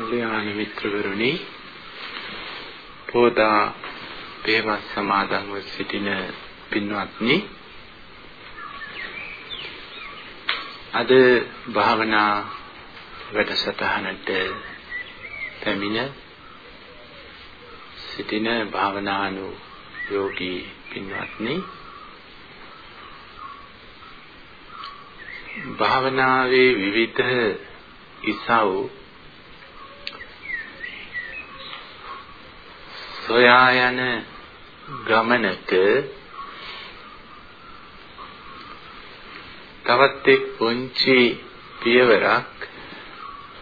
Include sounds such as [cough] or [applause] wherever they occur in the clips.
කල්යාණ මිත්‍රවරුනි පෝදා පේවස් සමාදන්ව සිටින පින්වත්නි. අද භාවනා වැඩසටහනට පැමිණ සිටින භාවනානු යෝගී පින්වත්නි. භාවනාවේ විවිධ ඉසව් සොයා යන ගමනක තවත් එක් පුංචි පියවරක්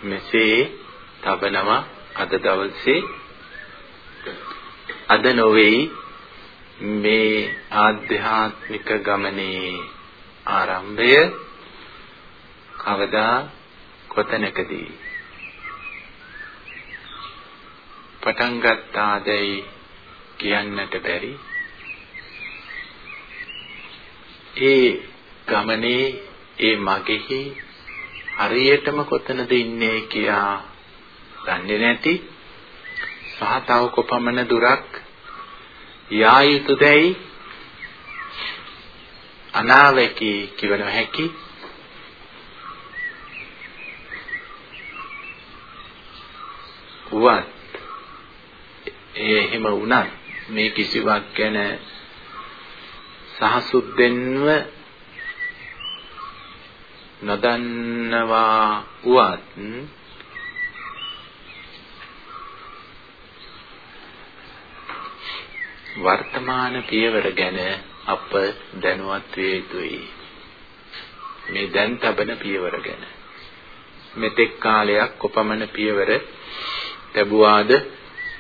මෙසේ තබනවා අද දවසේ. අද නොවේ මේ ආධ්‍යාත්මික ගමනේ ආරම්භය. කවදා කොතැනකදී? පටන් ගත්තාදයි කියන්නට බැරි. ඒ ගමනේ ඒ මගෙහි හරියටම කොතනද ඉන්නේ කියා දන්නේ නැති සහ තව කොපමණ දුරක් යා යුතුදයි අනාවැකී කිව නොහැකි. වුවත් ඒ එහෙම වුණත් මේ කිසිවක් ගැන සහසුද්දෙන්ව නොදන්නවා වුවත් වර්තමාන පියවර ගැන අප දැනුවත් විය යුතුයි. මේ දැන් තබන පියවර ගැන. මෙතෙක් කාලයක් කොපමණ පියවර ලැබුවාද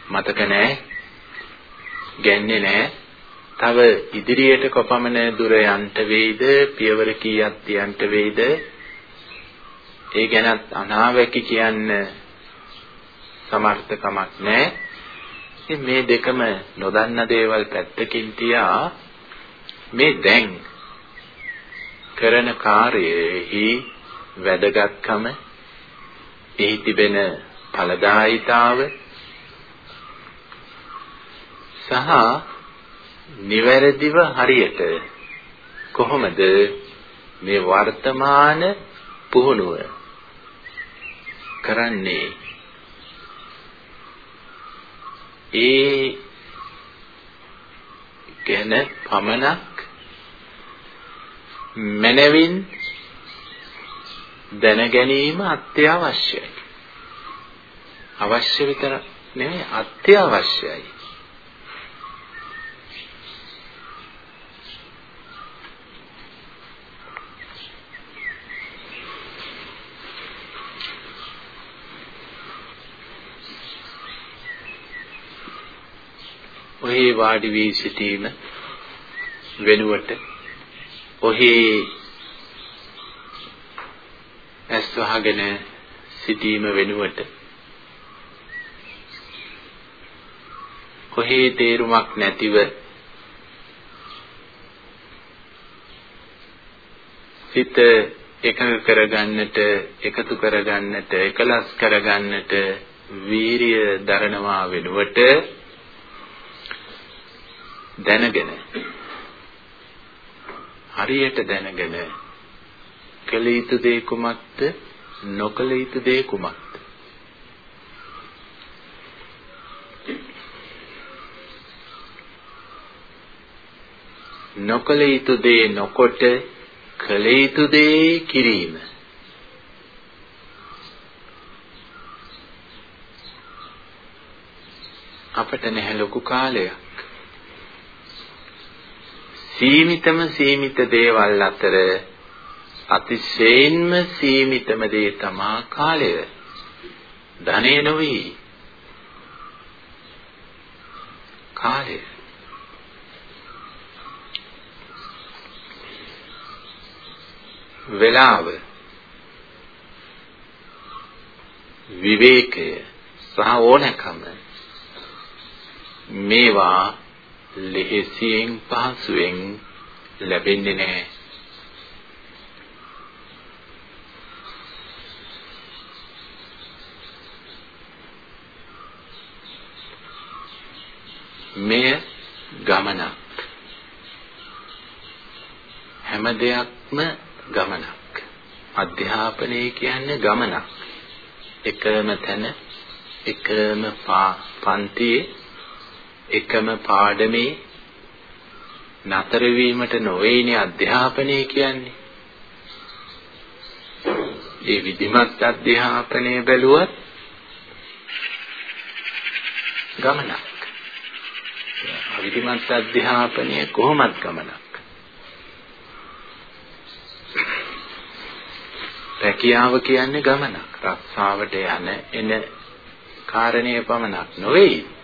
මතක නැහැ. ගන්නේ නැහැ. තව ඉදිරියට කොපමණ දුර යන්ට වේද පියවර කීයක් තියන්ට වේද ඒ ගැනත් අනාවැකි කියන්න සමර්ථකමක් නැහැ. ඉතින් මේ දෙකම නොදන්න දේවල් පැත්තකින් තියා මේ දැන් කරන කාර්යයෙහි වැදගත්කම එහි තිබෙන ඵලදායිතාව සහ නිවැරදිව හරියට කොහොමද මේ වර්තමාන පුහුණුව කරන්නේ ඒ ගැන පමණක් මනවින් දැන ගැනීම අත්‍යවශ්‍යයි අවශ්‍ය විතර නෙමෙයි අත්‍යවශ්‍යයි. ඔහේ වාඩි වී සිටීම වෙනුවට ඔහේ ඇස් වහගෙන සිටීම වෙනුවට කොහේ තේරුමක් නැතිව සිත එකඟ කරගන්නට එකතු කරගන්නට එකලස් කරගන්නට වීරිය දරනවා වෙනුවට දැනගෙන හරියට දැනගෙන කළ යුතු දේ කුමක්ද නොකළ යුතු දේ කුමක්ද? නොකල යුතු දේ නොකොට කළ යුතු දේ කිරීම. අපට නැහැ ලොකු කාලයක්. සීමිතම සීමිත දේවල් අතර අතිශයින්ම සීමිතම දේ තමා කාලය. ධනෙ නොවේ. කාලය. වේලාව. විවේකය. සහ ඕනකම මේවා ලෙහෙසියෙන් පහසුවෙන් ලැබෙන්නේ නැහැ. මෙය ගමනක්. හැම දෙයක්ම ගමනක්. අධ්‍යාපනය කියන්නේ ගමනක්. එකම තැන එකම පන්තියේ එකම පාඩමේ නතර වීමට නොවේනේ අධ්‍යාපනය කියන්නේ. ඒ විධිමත් අධ්‍යාපනය බැලුවත් ගමනක්. අවිධිමත් අධ්‍යාපනය කොහොමත් ගමනක්. රැකියාව කියන්නේ ගමනක්. රස්සාවට යන එන කාරණය පමණක් නොවේ.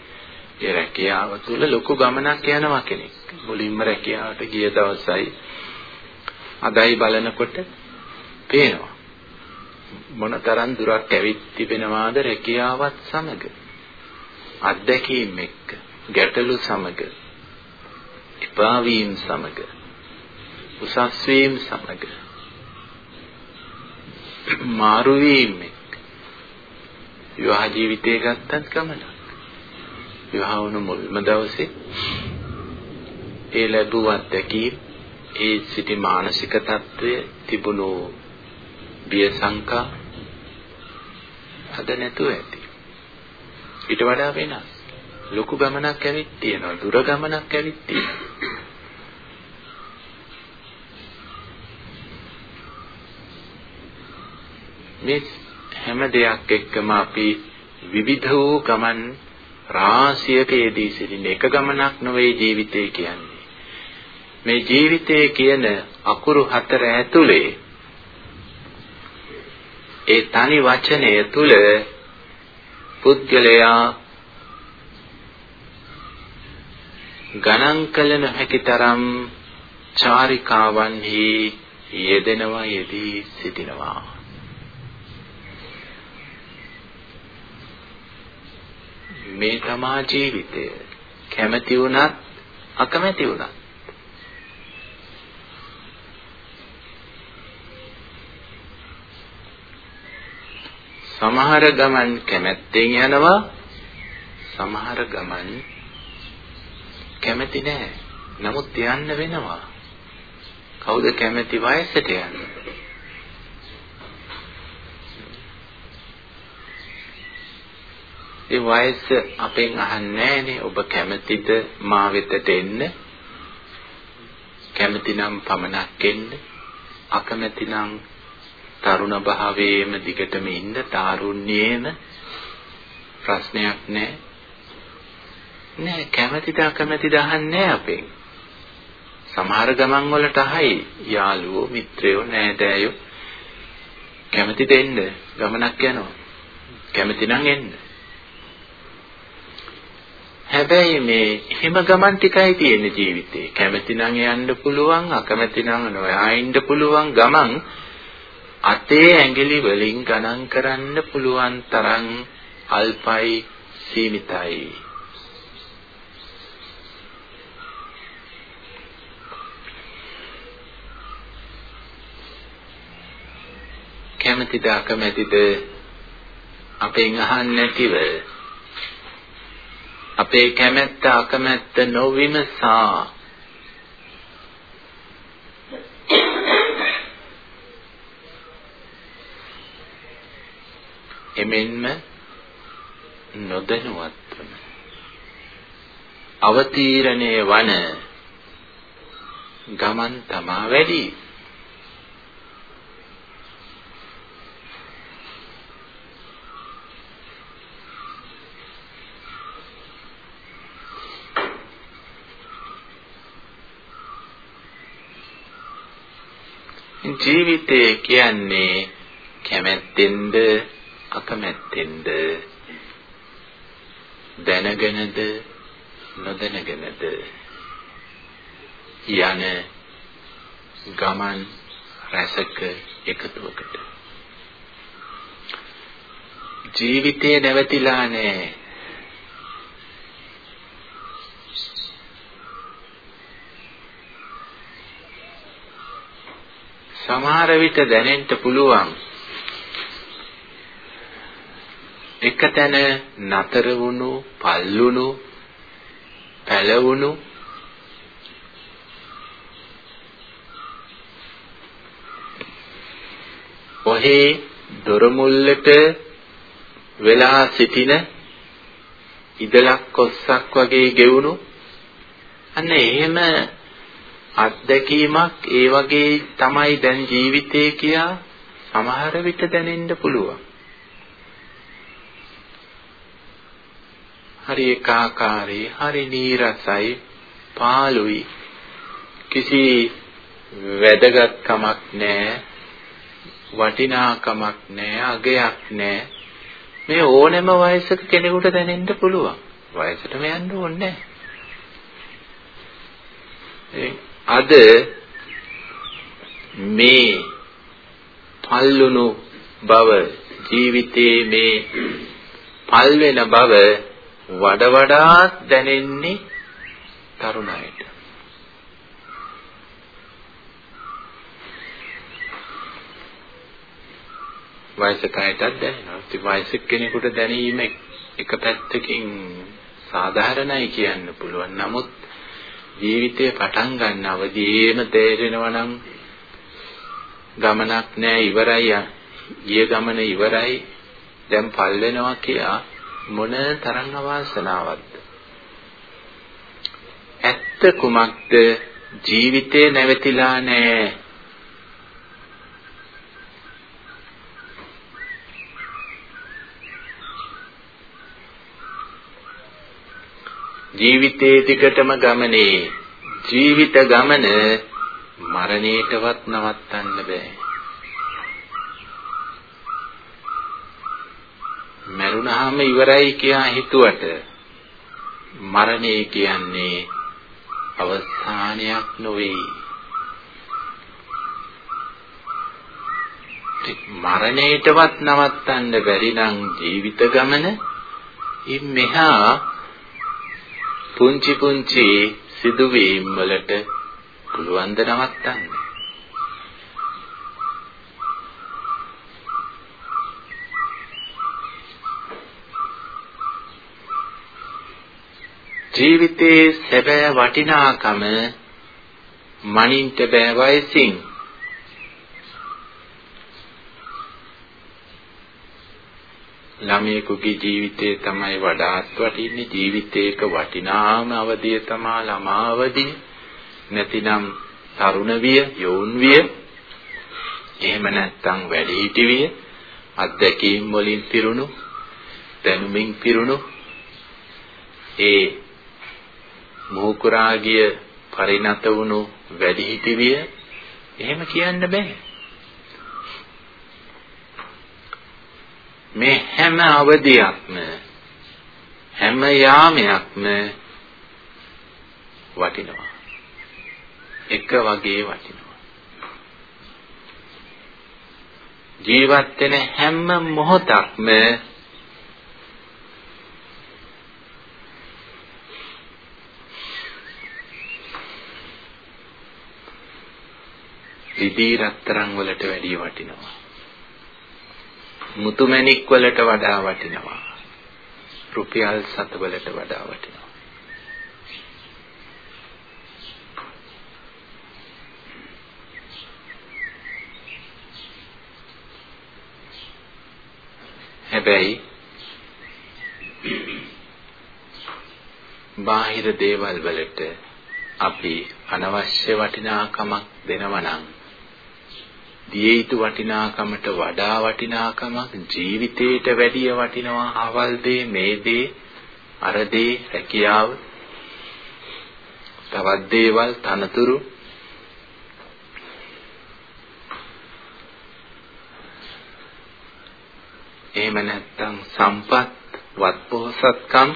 ඒ රැකියාව තුළ ලොකු ගමනක් යනවා කෙනෙක්. මුලින්ම රැකියාවට ගිය දවසයි අදයි බලනකොට පේනවා. මොනතරම් දුරක් ඇවිත් තිබෙනවාද රැකියාවත් සමග. අත්දැකීම් එක්ක, ගැටලු සමග, එපා වීම සමග, උසස් වීම සමග, මාරු වීම එක්ක. විවාහ ජීවිතය ගත්තත් ගමනක්. විවාහ වුණු මුල්ම දවසේ ඒ ලැබූ අත්දැකීම් ඒ සිටි මානසික తত্ত্বය තිබුණු බිය සංකා අද නැතුව ඇති. ඊට වඩා වෙනස්. ලොකු ගමනක් ඇවිත් තියෙනවා. දුර ගමනක් ඇවිත් තියෙනවා. මේ හැම දෙයක් එක්කම අපි විවිධ වූ ගමන් රාශියක යෙදී සිටින එක ගමනක් නොවේ ජීවිතය කියන්නේ. මේ ජීවිතය කියන අකුරු හතර ඇතුලේ ඒ තනි වචනය තුල පුද්ගලයා ගණන් කළ නොහැකි තරම් චාරිකාවන්හි යෙදෙනවා යෙදී සිටිනවා මේ තමා ජීවිතය. කැමති වුණත් අකමැති වුණත්. සමහර ගමන් කැමැත්තෙන් යනවා සමහර ගමන් කැමති නෑ. නමුත් යන්න වෙනවා. කවුද කැමති වයසට යන්නේ? ඒ වයස අපෙන් අහන්නේ නැහනේ. ඔබ කැමතිද මා වෙතට එන්න? කැමතිනම් පමණක් එන්න. අකමැතිනම් තරුණ භාවයේම දිගටම ඉන්න තාරුණ්‍යේම ප්‍රශ්නයක් නැහැ. නෑ කැමතිද අකමැතිද අහන්නේ අපෙන් සමහර ගමන් වලට අහයි. යාළුවෝ මිත්‍රයෝ නෑදෑයෝ. කැමතිද එන්න? ගමනක් යනවා. කැමති නම් එන්න. හැබැයි මේ හිම ගමන් ටිකයි තියෙන ජීවිතේ. කැමති නම් යන්න පුළුවන්, අකමැති නම් නොයා ඉන්න පුළුවන් ගමන් අතේ ඇඟිලි වලින් ගණන් කරන්න පුළුවන් තරම් අල්පයි සීමිතයි. කැමැතිද අකමැතිද අපෙන් අහන්නේ නැතිව අපේ කැමැත්ත අකමැත්ත නොවිමසා. එමෙන්ම නොදැනුවත්වම. අවතීරණයේ වන ගමන් තමා වැඩි ජීවිතය කියන්නේ කැමැත්තෙන්ද අකමැත්තෙන්ද? දැනගෙනද නොදැනගෙනද? යන ගමන් රැසක එකතුවකට. ජීවිතේ නැවතිලා නැහැ. සමහර විට දැනෙන්න පුළුවන් එකතැන නතර වුණු පල්ලුණු පැලවුණු ඔහේ දොරමුල්ලට වෙලා සිටින ඉදලක් කොස්සක් වගේ ගෙවුණු අන්න එහෙම අත්දැකීමක් ඒ වගේ තමයි දැන් ජීවිතේ කියා සමහර විට දැනෙන්න පුළුවන්. හරි ඒකාකාරී, හරි නීරසයි, පාළුයි. කිසි වැදගත්කමක් නැහැ. වටිනාකමක් නැහැ, අගයක් නැහැ. මේ ඕනෑම වයසක කෙනෙකුට දැනෙන්න පුළුවන්. වයසටම යන්න ඕනේ අද මේ පල්ලුණු බව ජීවිතයේ මේ පල් වෙන බව වඩ වඩාත් දැනෙන්නේ තරුණයට. වයසක අයටත් දැනෙනවා. ඉතින් වයසක කෙනෙකුට දැනීම එක පැත්තකින් සාධාරණයි කියන්න පුළුවන්. නමුත් ජීවිතේ පටන් ගන්න අවදීම තේරෙනවා නම් ගමනක් නෑ ඉවරයි. ගිය ගමන ඉවරයි. දැන් පල් වෙනවා කියලා මොන තරම් අවාසනාවක්ද? ඇත්ත කුමක්ද? ජීවිතේ නැවතිලා නෑ. ජීවිතේ දිගටම ගමනේ ජීවිත ගමන මරණයටවත් නවත්තන්න බෑ. මරුණාම ඉවරයි කියා හිතුවට මරණය කියන්නේ අවසානයක් නොවේ. මරණයටවත් නවත්තන්න බැරි නම් ජීවිත ගමන ඉන් මෙහා පුංචි පුංචි සිදුවීම් වලට පුළුවන් ද නවත්තන්න. ජීවිතයේ සැබෑ වටිනාකම මනින්ට බෑ වයසින් ළමයෙකුගේ ජීවිතය තමයි වඩාත් වටින්නේ. ජීවිතයක වටිනාම අවධිය තමයි ළමා අවධිය නැතිනම් තරුණ විය යෝන් විය. එහෙම නැත්නම් වැඩිහිටි විය අත්දැකීම් වලින් පිරුණු දැනුමින් පිරුණු. ඒ මොහුකුරාගිය පරිණත වුණු වැඩිහිටි විය එහෙම කියන්න බෑ. මේ හැම අවධියක්ම හැම යාමයක්ම වටිනවා. එක වගේ වටිනවා. ජීවත් වෙන හැම මොහොතක්ම රිදී රත්තරන් වලට වැඩිය වටිනවා. මුතුමැණික් වලට වඩා වටිනවා. රුපියල් 7 වලට වඩා වටිනවා. හැබැයි බාහිර දේවල් වලට අපි අනවශ්‍ය වටිනාකමක් දෙනවා නම් දිය යුතු වටිනාකමට වඩා වටිනාකමක් ජීවිතේට වැඩිය වටිනවා අවල් දේ මේ දේ අර දේ හැකියාව. තවත් දේවල් තනතුරු. එහෙම නැත්නම් සම්පත් වත්පොහසත්කම්.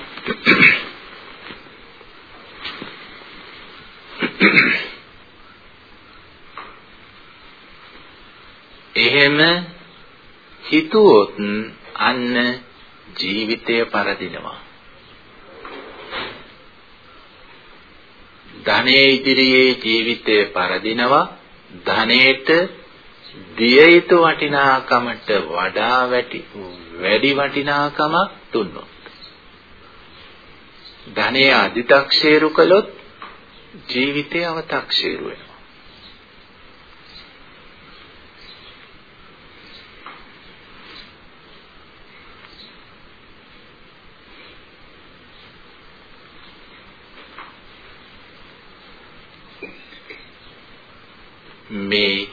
එහෙම හිතුවොත් අන්න ජීවිතය පරදිනවා. ධනයේ ඉදිරියේ ජීවිතය පරදිනවා. ධනේට දිය යුතු වටිනාකමට වඩා වැඩි වැඩි වටිනාකමක් දුන්නොත් ධනෙ අදි탁ෂේරු කළොත් ජීවිතය අව탁ෂේරු වෙනවා. මේ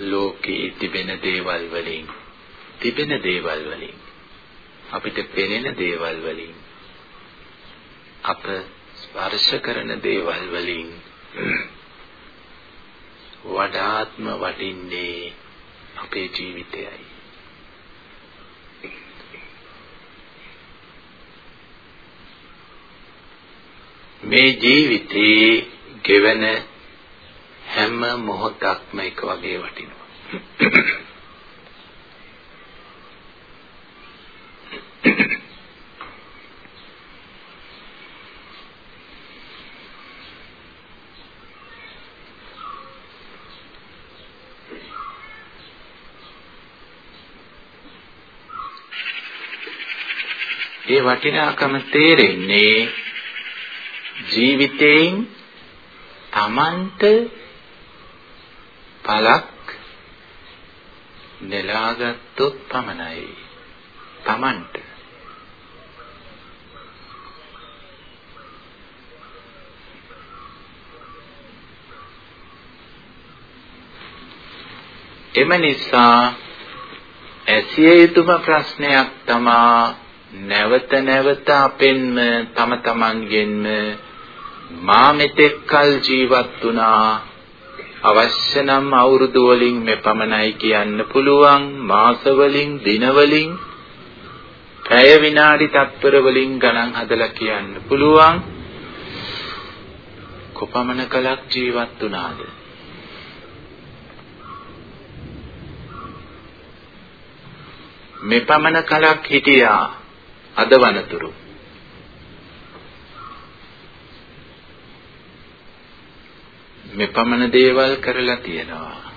ලෝකයේ තිබෙන දේවල් වලින් තිබෙන දේවල් වලින් අපිට පෙනෙන දේවල් වලින් අප ස්පර්ශ කරන දේවල් වලින් වඩාත්ම වටින්නේ අපේ ජීවිතයයි. මේ ජීවිතේ ගෙවන හැම මොහොතක්ම එක වගේ වටිනවා. ඒ වටිනාකම තේරෙන්නේ ජීවිතයෙන් තමන්ට පළක් නෙලාගත්තොත් පමණයි. Tamanට. එම නිසා ඇසිය යුතුම ප්‍රශ්නයක් තමා නැවත නැවත අපෙන්ම තම තමන්ගෙන්ම මා මෙතෙක් කල් ජීවත් වුණා. අවශ්‍ය නම් අවුරුදු වලින් මෙපමණයි කියන්න පුළුවන් මාස වලින් දින වලින් පැය විනාඩි තත්පර වලින් ගණන් හදලා කියන්න පුළුවන්. කොපමණ කලක් ජීවත් වුණාද? මෙපමණ කලක් හිටියා අද වනතුරු. මෙපමණ දේවල් කරලා තියෙනවා.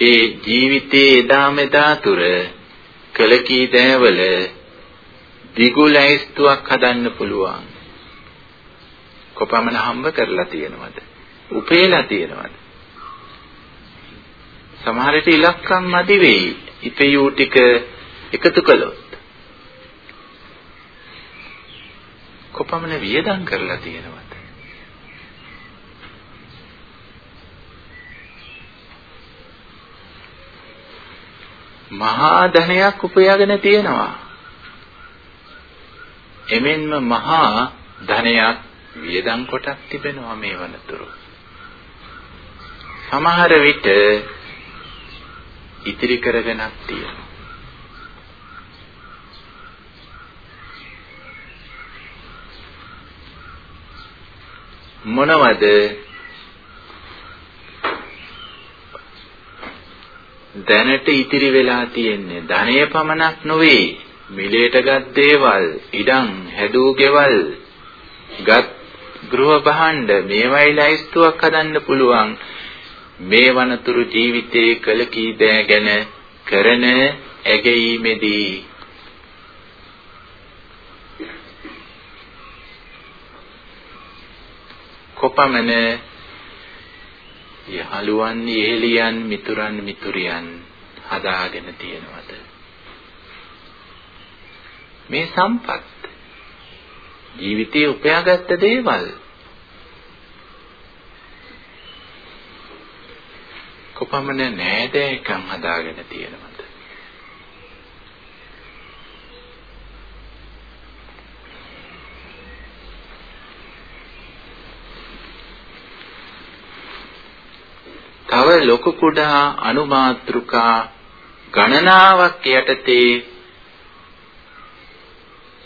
ඒ ජීවිතයේ එදා මෙදා තුර කළ කී දෑවල දිගු ලැයිස්තුවක් හදන්න පුළුවන්. කොපමණ හම්බ කරලා තියෙනවද? උපේලා තියෙනවද? සමහර විට ඉලක්කම් මදි වෙයි. ඉපයූ ටික එකතු කළොත්. කොපමණ වියදම් කරලා තියෙනවද? මහා ධනයක් උපයාගෙන තියෙනවා. එමෙන්ම මහා ධනයක් වියදම් කොටක් තිබෙනවා මේ වනතුරු. සමහර විට ඉතිරි කරගෙනක් තියෙනවා. මොනවද? දැනට ඉතිරි වෙලා තියෙන්නේ ධනය පමණක් නොවේ. මිලේටගත් දේවල් ඉඩම් හැදූ ගෙවල් ගත් ගෘහ භාණ්ඩ මේවයි ලයිස්තුවක් හදන්න පුළුවන්. මේ වනතුරු ජීවිතයේ කළ කී දෑ ගැන කරන ඇගීමේදී කොපමණ යහළුවන් යෙහෙලියන් මිතුරන් මිතුරියන් හදාගෙන තියෙනවද? මේ සම්පත් ජීවිතයේ උපයාගත්ත දේවල් කොපමණ නෑදෑකම් හදාගෙන තියෙනවද? තව ලොකු කුඩා අනුමාත්‍රිකා ගණනාවක් යටතේ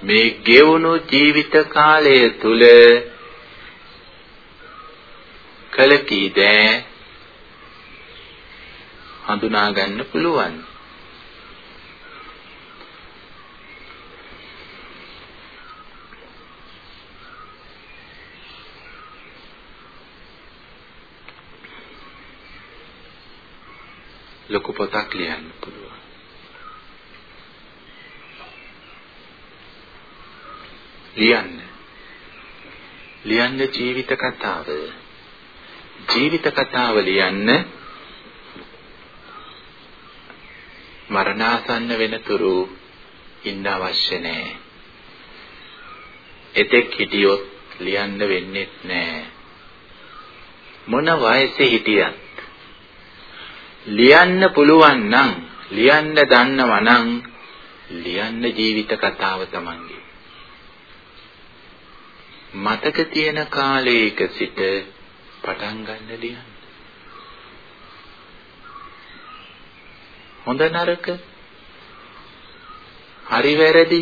මේ ගෙවුණු ජීවිත කාලය තුල කල කී දෑ හඳුනා ගන්න පුළුවන්. ලොකු පොතක් ලියන්න පුළුවන්. ලියන්න. ලියන්න ජීවිත කතාව. ජීවිත කතාව ලියන්න මරණාසන්න වෙනතුරු ඉන්න අවශ්‍ය නැහැ. එතෙක් හිටියොත් ලියන්න වෙන්නේ නැහැ. මොන වයසේ හිටියත් ලියන්න පුළුවන් නම් ලියන්න දන්නවා නම් ලියන්න ජීවිත කතාව තමන්ගේ. මතක තියෙන කාලයක සිට පටන් ගන්න ලියන්න. හොඳ නරක? හරි වැරදි?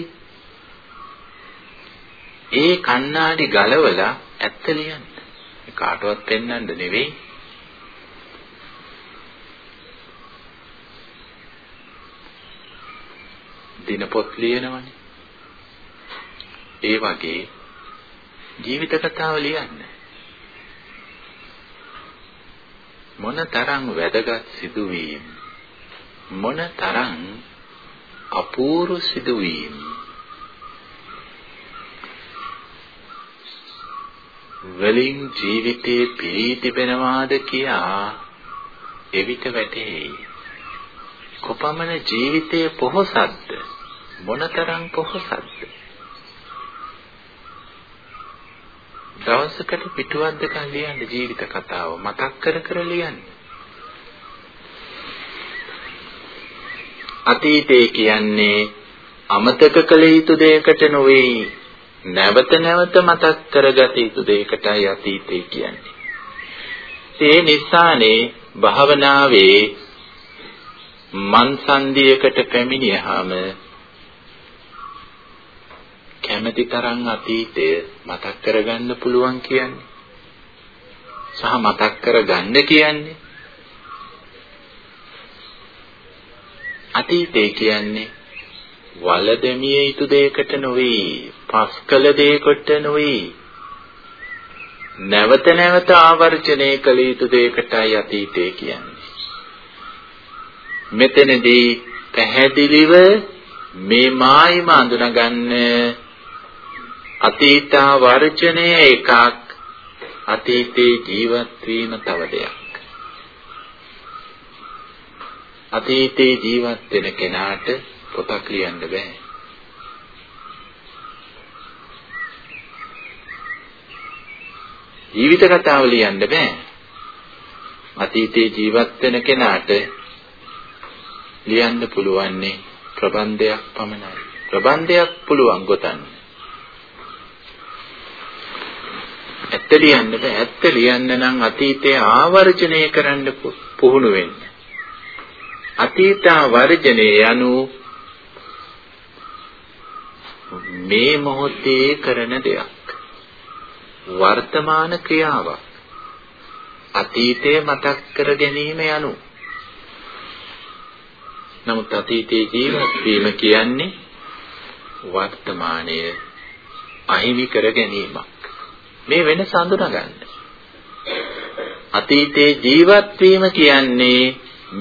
ඒ කණ්ණාඩි ගලවලා ඇත්ත ලියන්න. කාටවත් පෙන්වන්න නෙවෙයි. දිනපොත් ලියනවනේ. ඒ වගේ ජීවිත කතාව ලියන්න. මොන තරම් වැදගත් සිදුවීම් මොන තරම් අපූර්ව සිදුවීම් වලින් ජීවිතේ පිරී තිබෙනවාද කියා එවිට වැටහෙයි. කොපමණ ජීවිතයේ පොහොසත්ද මොනතරම් පොහොසත්ද දවසකට පිටුවක් දෙකක් ලියන්න ජීවිත කතාව මතක් කර කර ලියන්න. අතීතය කියන්නේ අමතක කළ යුතු දෙයකට නොවේ. නැවත නැවත මතක් කරගත යුතු දෙයකටයි අතීතය කියන්නේ. ඒ නිසානේ භාවනාවේ මන්සන්දියකට පැමිණියාම කැමැති තරම් අතීතය මතක් කරගන්න පුළුවන් කියන්නේ. සහ මතක් කරගන්න කියන්නේ. අතීතය කියන්නේ වලදමිය යුතු දෙයකට නොවේ පස්කල දෙයකට නොවේ නැවත නැවත ආවර්ජනය කළ යුතු දෙයකටයි අතීතය කියන්නේ. මෙතනදී පැහැදිලිව මේ මායිම අඳුනගන්න අතීතා වර්ජනය එකක් අතීතේ ජීවත් වීම තව දෙයක් අතීතේ ජීවත් වෙන කෙනාට පොතක් ලියන්න බෑ ජීවිත කතාව ලියන්න බෑ අතීතේ ජීවත් වෙන කෙනාට ලියන්න පුළුවන්නේ ප්‍රබන්ධයක් පමණයි. ප්‍රබන්ධයක් පුළුවන් ගොතන්න. ඇත්ත ලියන්න බෑ. ඇත්ත ලියන්න නම් අතීතයේ ආවර්ජනය කරන්න පුහුණු වෙන්න. අතීත වර්ජනය යනු මේ මොහොතේ කරන දෙයක්. වර්තමාන ක්‍රියාවක්. අතීතය මතක් කර ගැනීම යනු නමුත් අතීතයේ ජීවත් වීම කියන්නේ වර්තමානය අහිමි කර ගැනීමක්. මේ වෙනස අඳුනගන්න. අතීතයේ ජීවත් වීම කියන්නේ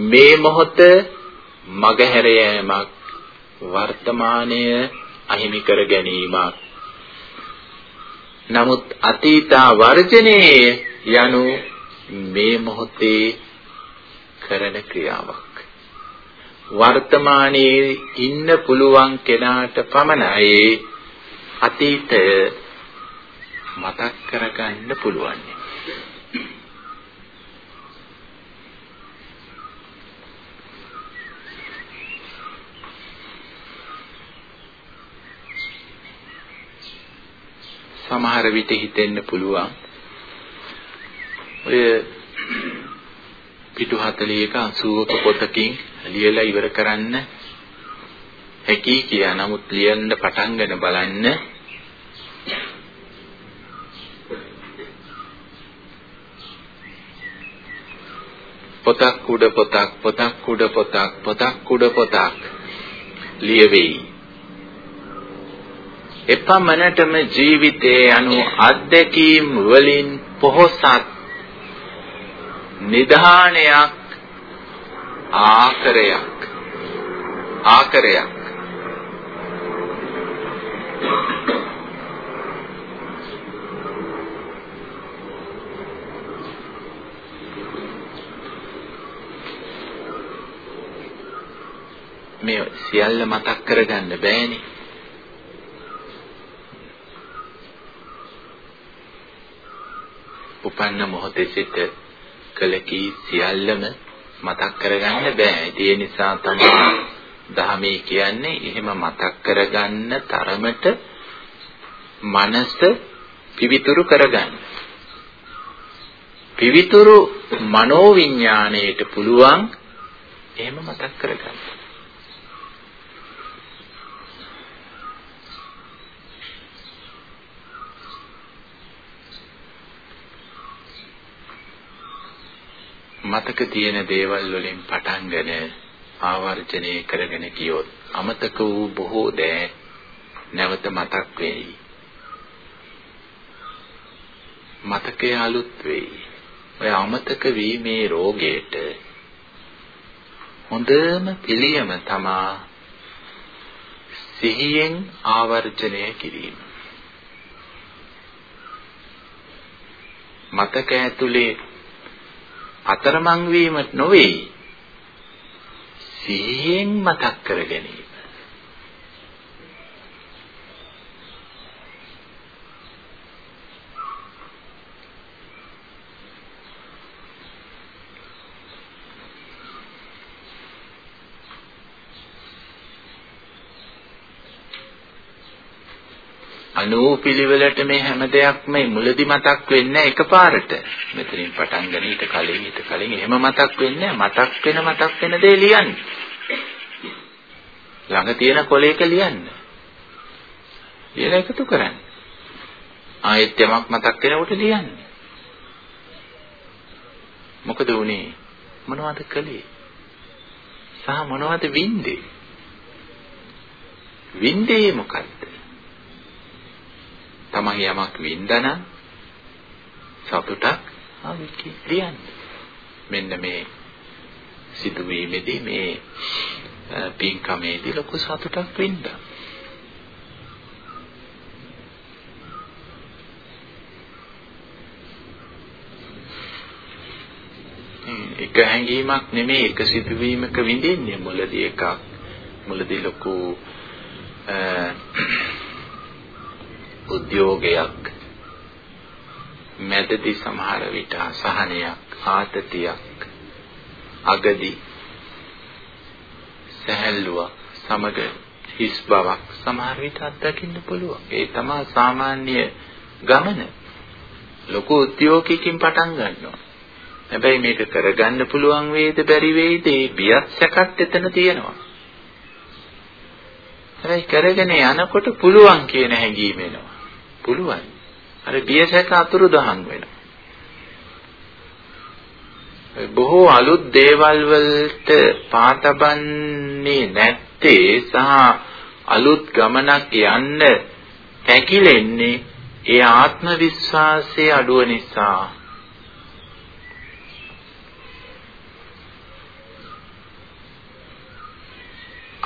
මේ මොහොත මගහැර යෑමක් වර්තමානය අහිමි කර ගැනීමක්. නමුත් අතීතා වර්ජනයේ යනු මේ මොහොතේ කරන ක්‍රියාවක්. වර්තමානයේ ඉන්න පුළුවන් කෙනාට පමණයි අතීතය මතක් කරගන්න පුළුවන්. සමහර විට හිතෙන්න පුළුවන් ඔය පිටු 40ක 80ක පොතකින් ලියලා ඉවර කරන්න හැකි කියා. නමුත් ලියන්න පටන් ගන්න බලන්න පොතක් උඩ පොතක් පොතක් උඩ පොතක් පොතක් උඩ පොතක් ලියවෙයි. එපමණටම ජීවිතයේ අනු අත්දැකීම් වලින් පොහොසත් නිධානයක් ආකරයක් ආකරයක් මේ සියල්ල මතක් කරගන්න බෑනේ. උපන්න මොහොතේ සිට කළ කී සියල්ලම මතක් කරගන්න බෑ. ඒ නිසා තමයි දහමේ කියන්නේ එහෙම මතක් කරගන්න තරමට මනස පිවිතුරු කරගන්න. පිවිතුරු මනෝවිඤ්ඤාණයට පුළුවන් එහෙම මතක් කරගන්න. මතක තියෙන දේවල් වලින් පටන්ගෙන ආවර්ජනය කරගෙන ගියොත් අමතක වූ බොහෝ දෑ නැවත මතක් වෙයි. මතකය අලුත් වෙයි. ඔය අමතක වීමේ රෝගයට හොඳම පිළියම තමා සිහියෙන් ආවර්ජනය කිරීම. මතක ඇතුලේ අතරමං වීම නොවේ. සිහියෙන් මතක් කර ගැනීම. අනූපිළිවෙලට මේ හැම දෙයක්ම මුලදි මතක් වෙන්නේ එකපාරට. මෙතනින් පටන් ගන්න ඊට කලින් ඊට කලින් එහෙම මතක් වෙන්නේ මතක් වෙන මතක් වෙන දේ ලියන්න. ළඟ තියෙන කොලයක ලියන්න. ලියලා එකතු කරන්න. ආයෙත් යමක් මතක් වෙනකොට ලියන්න. මොකද උනේ? මොනවද කළේ? සහ මොනවද වින්දේ? වින්දේ මොකද්ද? තමයි යමක් වින්දනම් සතුටක් ආවිකි ලියන්න. මෙන්න මේ සිදුවීමේදී මේ පින්කමේදී ලොකු සතුටක් වින්දා. එක හැඟීමක් නෙමෙයි එක සිදුවීමක විඳින්නේ මුලදී එකක් මුලදී ලොකු උද්‍යෝගයක් මැදදී සමහර විට අසහනයක් ආතතියක් අගදී සැහැල්ලුවක් සමග හිස් බවක් සමහර විට අත්දකින්න පුළුවන්. ඒ තමයි සාමාන්‍ය ගමන ලොකු උද්‍යෝගයකින් පටන් ගන්නවා. හැබැයි මේක කරගන්න පුළුවන් වේද බැරි වේද? ඒ බියත් සැකත් එතන තියෙනවා. හැබැයි කරගෙන යනකොට පුළුවන් කියන හැඟීම එනවා. පුළුවන්. අර බියසක අතුරු දහන් වෙනවා. බොහෝ අලුත් දේවල් වලට පාතබන්නේ නැත්තේ සහ අලුත් ගමනක් යන්න පැකිලෙන්නේ ඒ ආත්ම විශ්වාසයේ අඩුව නිසා.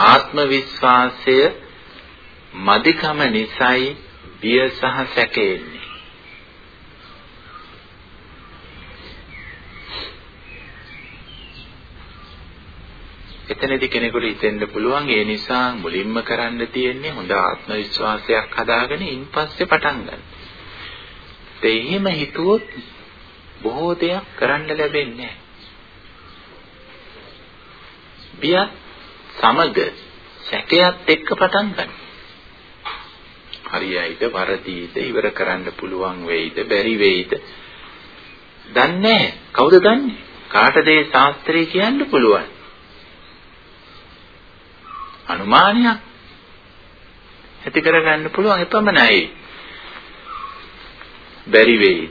ආත්ම විශ්වාසය මදිකම නිසායි බිය සහ සැකෙන්නේ. එතනදී කෙනෙකුට හිතෙන්න පුළුවන් ඒ නිසා මුලින්ම කරන්න තියෙන්නේ හොඳ ආත්ම විශ්වාසයක් හදාගෙන ඉන්පස්සේ පටන් ගන්න. ඒ එහෙම හිතුවොත් බොහෝ දෙයක් කරන්න ලැබෙන්නේ නැහැ. බියත් සමග සැකයත් එක්ක පටන් ගන්න. හරියයිද වරදීද ඉවර කරන්න පුළුවන් වෙයිද බැරි වෙයිද? දන්නේ කවුද දන්නේ? කාටද ඒ ශාස්ත්‍රය කියන්න පුළුවන්? අනුමානයක්. ඇති කරගන්න පුළුවන් එපමණයි. බැරි වෙයි.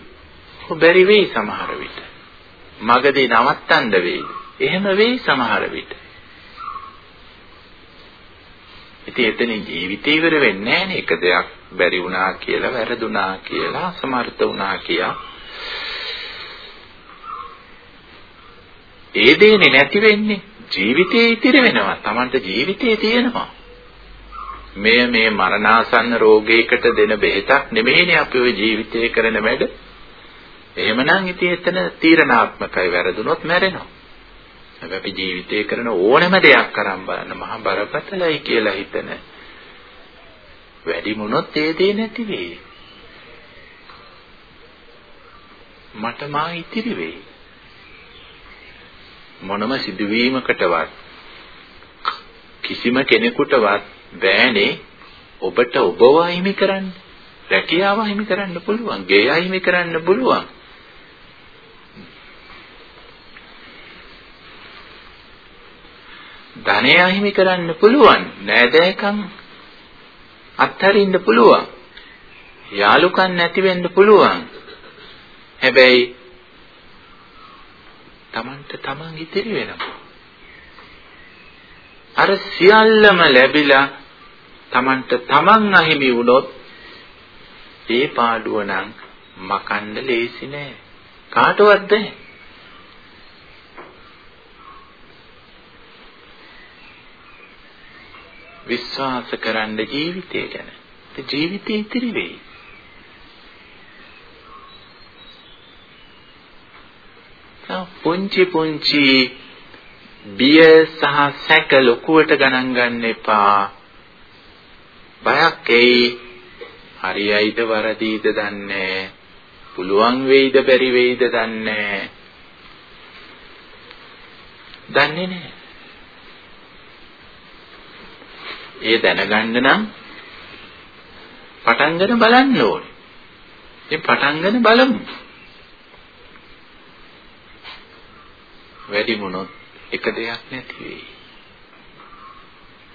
ඔ බැරි වෙයි සමහර විට. මගදී නවත්තන්න වෙයි. එහෙම වෙයි සමහර විට. ඉතින් එතන ජීවිතේ ඉවර වෙන්නේ නැහැ එක දෙයක් බැරි වුණා කියලා වැරදුනා කියලා අසමර්ථ වුණා කියා. ඒ දේනේ නැති වෙන්නේ. ජීවිතේ ඉතිරි වෙනවා. Tamanට ජීවිතේ තියෙනවා. මෙය මේ මරණාසන්න රෝගයකට දෙන බෙහෙතක් නෙමෙයිනේ අපි ওই ජීවිතේ කරන වැඩ. එහෙමනම් ඉතින් එතන තීරණාත්මකයි වැරදුනොත් මැරෙනවා. හැබැයි අපි ජීවිතේ කරන ඕනෑම දෙයක් අරන් බලන්න මහා බරපතලයි කියලා හිතන වැඩි මොනොත් ඒ දේ නැති වෙයි. මට මා ඉතිරි වෙයි. මොනම සිදුවීමකටවත් කිසිම කෙනෙකුටවත් බෑනේ ඔබට ඔබව අහිමි කරන්න. රැකියාව අහිමි කරන්න පුළුවන්. ගේ අහිමි කරන්න පුළුවන්. ධනය අහිමි කරන්න පුළුවන්. නෑදෑකම් අත්හරින්න පුළුවන්. යාලුකම් නැති වෙන්න පුළුවන්. හැබැයි Tamanට Taman ඉතිරි වෙනවා. අර සියල්ලම ලැබිලා Tamanට Taman අහිමි වුණොත් ඒ පාඩුව නම් මකන්න ලේසි නෑ. කාටවත් බෑ. විශ්වාස කරන්න ජීවිතය ගැන. ජීවිතය ඉතිරි වෙයි. පුංචි පුංචි බිය සහ සැක ලොකුවට ගණන් ගන්න එපා. බයක් එයි. හරියයිද වරදීද දන්නේ පුළුවන් වෙයිද බැරි වෙයිද දන්නේ දන්නේ නැහැ. ඒ දැනගන්න නම් පටන් ගන්න බලන්න ඕනේ. ඉතින් පටන් ගන්න බලමු. වැඩි මොනොත් එක දෙයක් නැති වෙයි.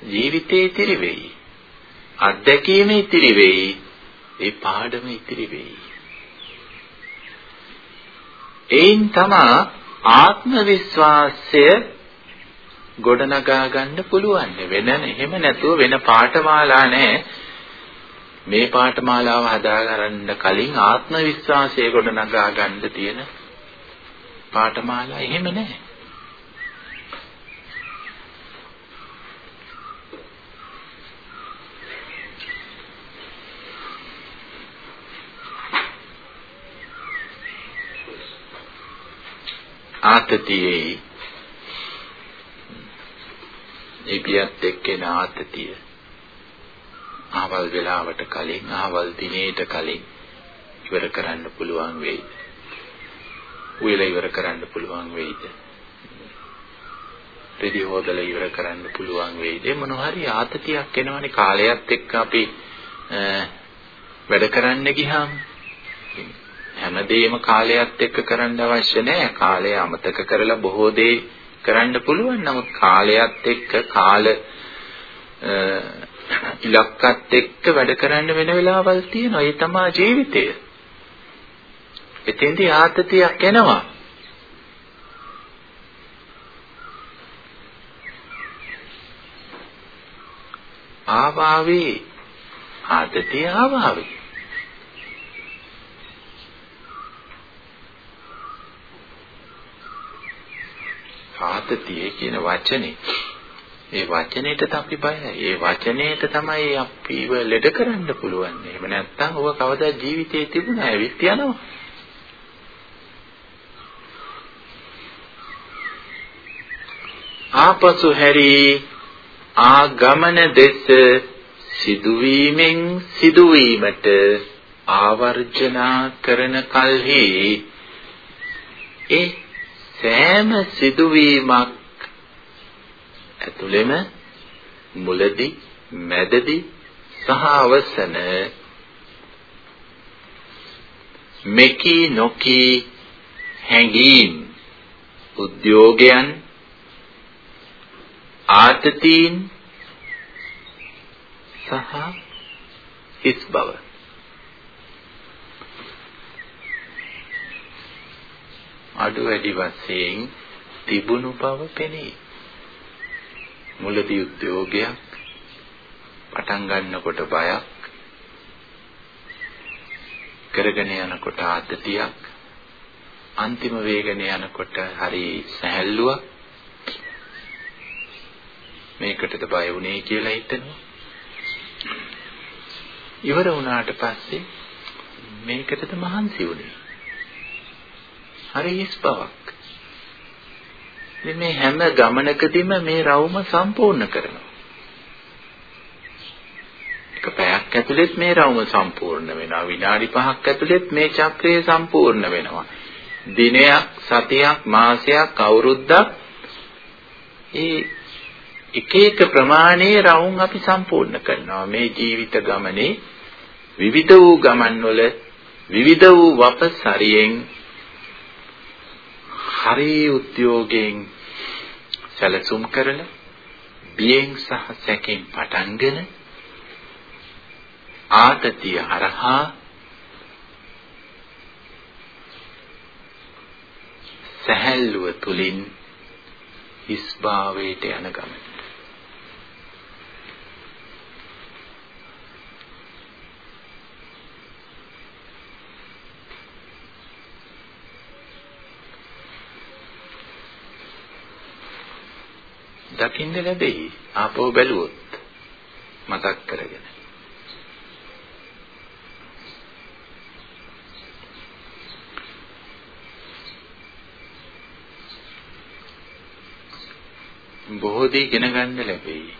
ජීවිතේ ඉතිරි වෙයි. අත්දැකීම ඉතිරි වෙයි. ඒ පාඩම ඉතිරි වෙයි. එයින් තමයි ආත්ම විශ්වාසය ගොඩනගා ගන්න පුළුවන්. වෙන එහෙම නැතුව වෙන පාඨමාලා නැහැ. මේ පාඨමාලාව හදාගන්න කලින් ආත්ම විශ්වාසය ගොඩනගා ගන්න තියෙන පාඨමාලා එහෙම නැහැ. ආතතියේ නිබියත් එක්කෙන ආතතිය ආවල් වෙලාවට කලින් ආවල් දිනේට කලින් ඉවර කරන්න පුළුවන් වෙයිද? උයලා ඉවර කරන්න පුළුවන් වෙයිද? රෙදි හොදලා ඉවර කරන්න පුළුවන් වෙයිද? මොන හරි ආතතියක් එනවනේ කාලයත් එක්ක අපි වැඩ කරන්න ගියාම හැමදේම කාලයත් එක්ක කරන්න අවශ්‍ය නැහැ. කාලය අමතක කරලා බොහෝ දේ කරන්න පුළුවන්. නමුත් කාලයත් එක්ක කාල ඉලක්කත් එක්ක වැඩ කරන්න වෙන වෙලාවල් තියෙනවා. ඒ තමයි ජීවිතය. එතෙන්දී ආතතියක් එනවා. ආවාවේ ආතතිය ආවාවේ ආතතිය කියන වචනේ ඒ වචනේට අපි බයයි. ඒ වචනේට තමයි අපිව ලෙඩ කරන්න පුළුවන්. එහෙම නැත්නම් ඔබ කවදා ජීවිතේ තිබුණා ඇවිත් යනවා. ආපසු හැරි ආගමන දෙස සිදුවීමෙන් සිදුවීමට ආවර්ජනා කරන කල්හි ඒ සෑම සිදුවීමක් ඇතුළෙම මුලදී මැදදී සහ අවසන මෙකී නොකී හැඟීම් උද්‍යෝගයන් ආතතීන් සහ හිස් බව. අඩු වැඩි වශයෙන් තිබුණු බව පෙනේ. මුලදී උද්‍යෝගයක් පටන් ගන්නකොට බයක් කරගෙන යනකොට ආතතියක් අන්තිම වේගන යනකොට හරි සැහැල්ලුවක් මේකටද බය වුනේ කියලා හිතනවා. ඉවර වුණාට පස්සේ මේකටද මහන්සි වුනේ. හරි හිස් බවක්. මේ හැම ගමනකදීම මේ රවුම සම්පූර්ණ කරනවා. එක පැයක් ඇතුළෙත් මේ රවුම සම්පූර්ණ වෙනවා. විනාඩි 5ක් ඇතුළෙත් මේ චක්‍රය සම්පූර්ණ වෙනවා. දිනයක්, සතියක්, මාසයක්, අවුරුද්දක් ඒ එක එක ප්‍රමාණයේ රවුම් අපි සම්පූර්ණ කරනවා. මේ ජීවිත ගමනේ විවිධ වූ ගමන්වල විවිධ වූ වපසරියෙන් හරි උද්‍යෝගයෙන් සැලසුම් කරලා බියෙන් සහ සැකෙන් පටන්ගෙන ආතතිය හරහා සැහැල්ලුව තුලින් හිස්භාවයට යන ගමන. දකින්න ලැබෙයි ආපහු බැලුවොත් මතක් කරගෙන බොහෝ දේ ඉගෙන ගන්න ලැබෙයි.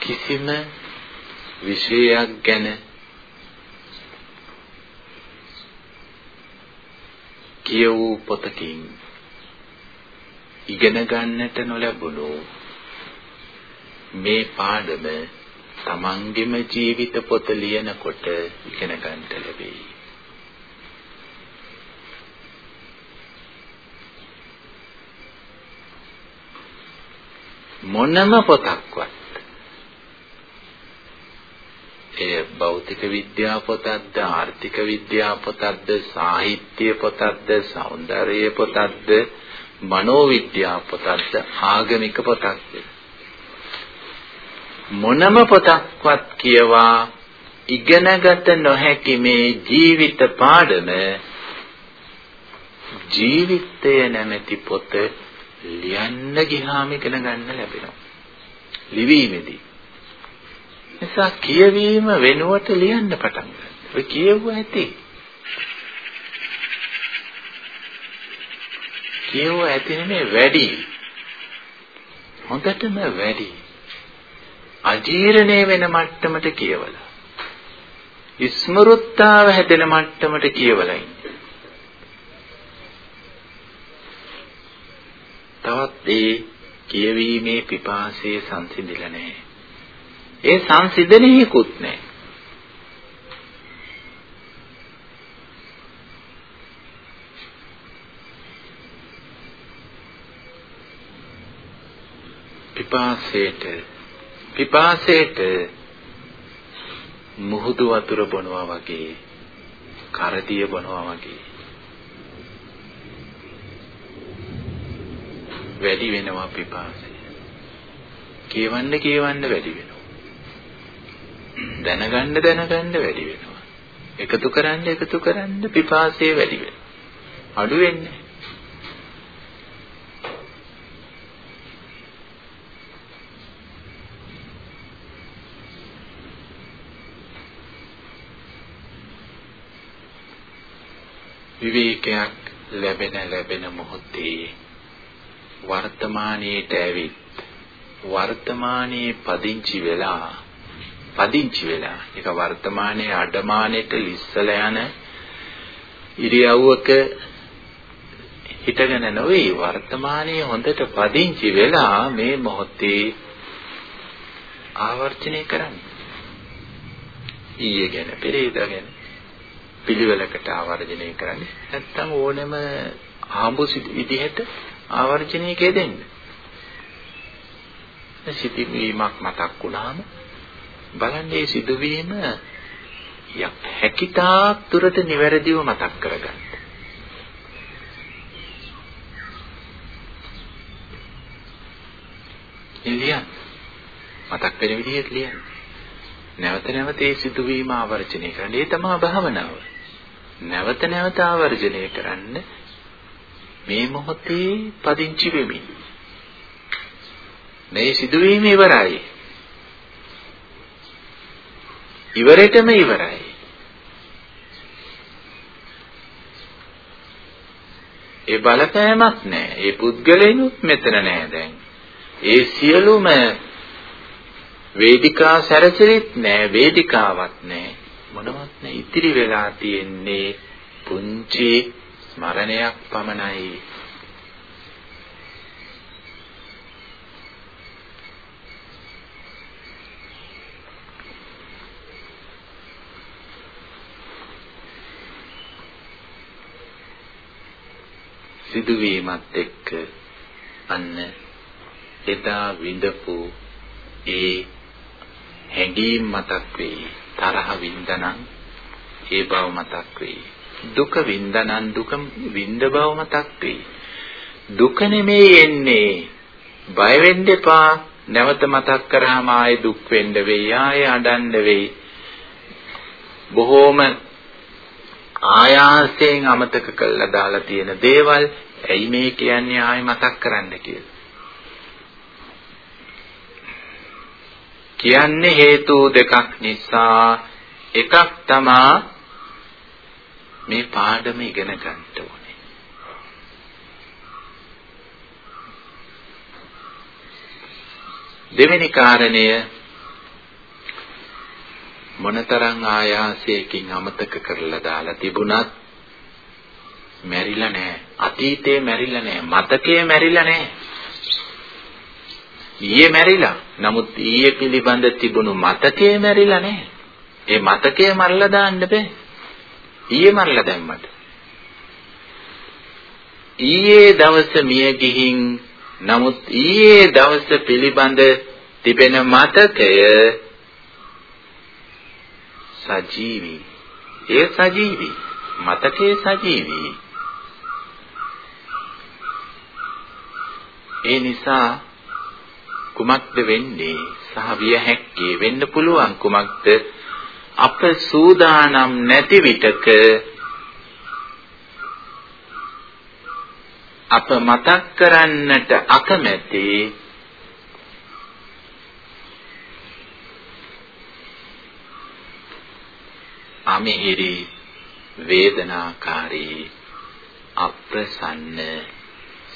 කිසිම විෂයක් ගැන කියවූ පොතකින් ඉගෙන ගන්නට නොලැබුණු මේ පාඩම තමන්ගෙම ජීවිත පොත ලියනකොට ඉගෙන ගන්නට ලැබෙයි. මොනම පොතක්වත් එය භෞතික විද්‍යා පොතක්ද ආර්ථික විද්‍යා පොතක්ද සාහිත්‍ය පොතක්ද సౌందර්ය පොතක්ද මනෝවිද්‍යා පොතක්ද ආගමික පොතක්ද මොනම පොතක්වත් කියවා ඉගෙනගත නොහැකි මේ ජීවිත පාඩම ජීවිතය නැමැති පොත ලියන්න ගියාම ඉගෙන ගන්න ලැබෙනවා. ලිවීමේදී. නිසා කියවීම වෙනුවට ලියන්න පටන් ගන්න. ඔය කියවුව ඇති. කියවුව ඇති නෙමෙයි වැඩි. හොඳටම වැඩි. අජීර්ණේ වෙන මට්ටමට කියවලා. ස්මෘත්තාව හැදෙන මට්ටමට කියවලා ඉන්න. තවත් ඒ කියවීමේ පිපාසය සංසිඳිලා නැහැ. ඒ සංසිඳනෙහිකුත් නැහැ. පිපාසයට පිපාසයට මුහුදු වතුර බොනවා වගේ කරදිය බොනවා වගේ වැඩි වෙනවා පිපාසය. කියවන්න කියවන්න වැඩි වෙනවා. දැනගන්න දැනගන්න වැඩි වෙනවා. එකතු කරන්න එකතු කරන්න පිපාසය වැඩි වෙනවා. අඩු වෙන්නේ විවේකයක් ලැබෙන ලැබෙන මොහොතේ වර්තමානයේට ඇවිත් වර්තමානයේ පදිංචි වෙලා පදිංචි වෙලා ඒක වර්තමානයේ අඩමානෙට ලිස්සලා යන ඉරියව්වක හිටගෙන නොවේ වර්තමානයේ හොඳට පදිංචි වෙලා මේ මොහොතේ ආවර්ජනය කරන්න. ඊයේ ගැන පෙරේදා ගැන පිළිවෙලකට ආවර්ජනය කරන්නේ නැත්නම් ඕනෑම ආඹු විදිහට ආවර්ජනයේ කෙදෙන්න. සිතිවීමක් මතක් වුණාම බලන්න මේ සිදුවීම හැකිතාක් දුරට නිවැරදිව මතක් කරගන්න. ලියන්න. මතක් වෙන විදිහට ලියන්න. නැවත නැවත ඒ සිදුවීම ආවර්ජනය කරන්න. ඒ තමයි භාවනාව. නැවත නැවත ආවර්ජනය කරන්න මේ මොහොතේ පදිංචි වෙමි. මේ සිදුවීම ඉවරයි. ඉවරෙටම ඉවරයි. ඒ බලපෑමක් නැහැ. ඒ පුද්ගලයනුත් මෙතන නැහැ දැන්. ඒ සියලුම වේදිකා සැරසිරිත් නැහැ, වේදිකාවක් නැහැ. මොනවත් නැහැ. ඉතිරි වෙලා තියෙන්නේ පුංචි ස්මරණයක් පමණයි. සිදුවීමත් එක්ක අන්න එදා විඳපු ඒ හැඟීම් මතක් වෙයි තරහ වින්දනං ඒ බව මතක් වෙයි. දුක වින්දනං දුක වින්ද බව මතක් වෙයි. දුක නෙමෙයි එන්නේ. බය වෙන්න එපා. නැවත මතක් කරාම ආයේ දුක් වෙන්න වෙයි ආයේ අඬන්න වෙයි. බොහෝම ආයාසයෙන් අමතක කළා දාලා තියෙන දේවල් ඇයි මේ කියන්නේ ආයෙ මතක් කරන්න කියලා. කියන්නේ හේතු දෙකක් නිසා එකක් තමා මේ පාඩම ඉගෙන ගන්න ඕනේ. දෙවෙනි කාරණය මොනතරම් ආයාසයකින් අමතක කරලා දාලා තිබුණත් මැරිලා නැහැ. අතීතේ මැරිලා නැහැ. මතකයේ මැරිලා නැහැ. ඊයේ මැරිලා. නමුත් ඊයේ පිළිබඳ තිබුණු මතකයේ මැරිලා නැහැ. ඒ මතකයේ මරලා දාන්න බෑ. ඊයේ මරලා දැම්මට. ඊයේ දවස මිය ගිහින් නමුත් ඊයේ දවස පිළිබඳ තිබෙන මතකය සජීවී. ඒ සජීවී. මතකයේ සජීවී. ඒ නිසා කුමක්ද වෙන්නේ සහ විය හැක්කේ වෙන්න පුළුවන් කුමක්ද අප සූදානම් නැති විටක අප මතක් කරන්නට අකමැති අමිහිරි වේදනාකාරී අප්‍රසන්න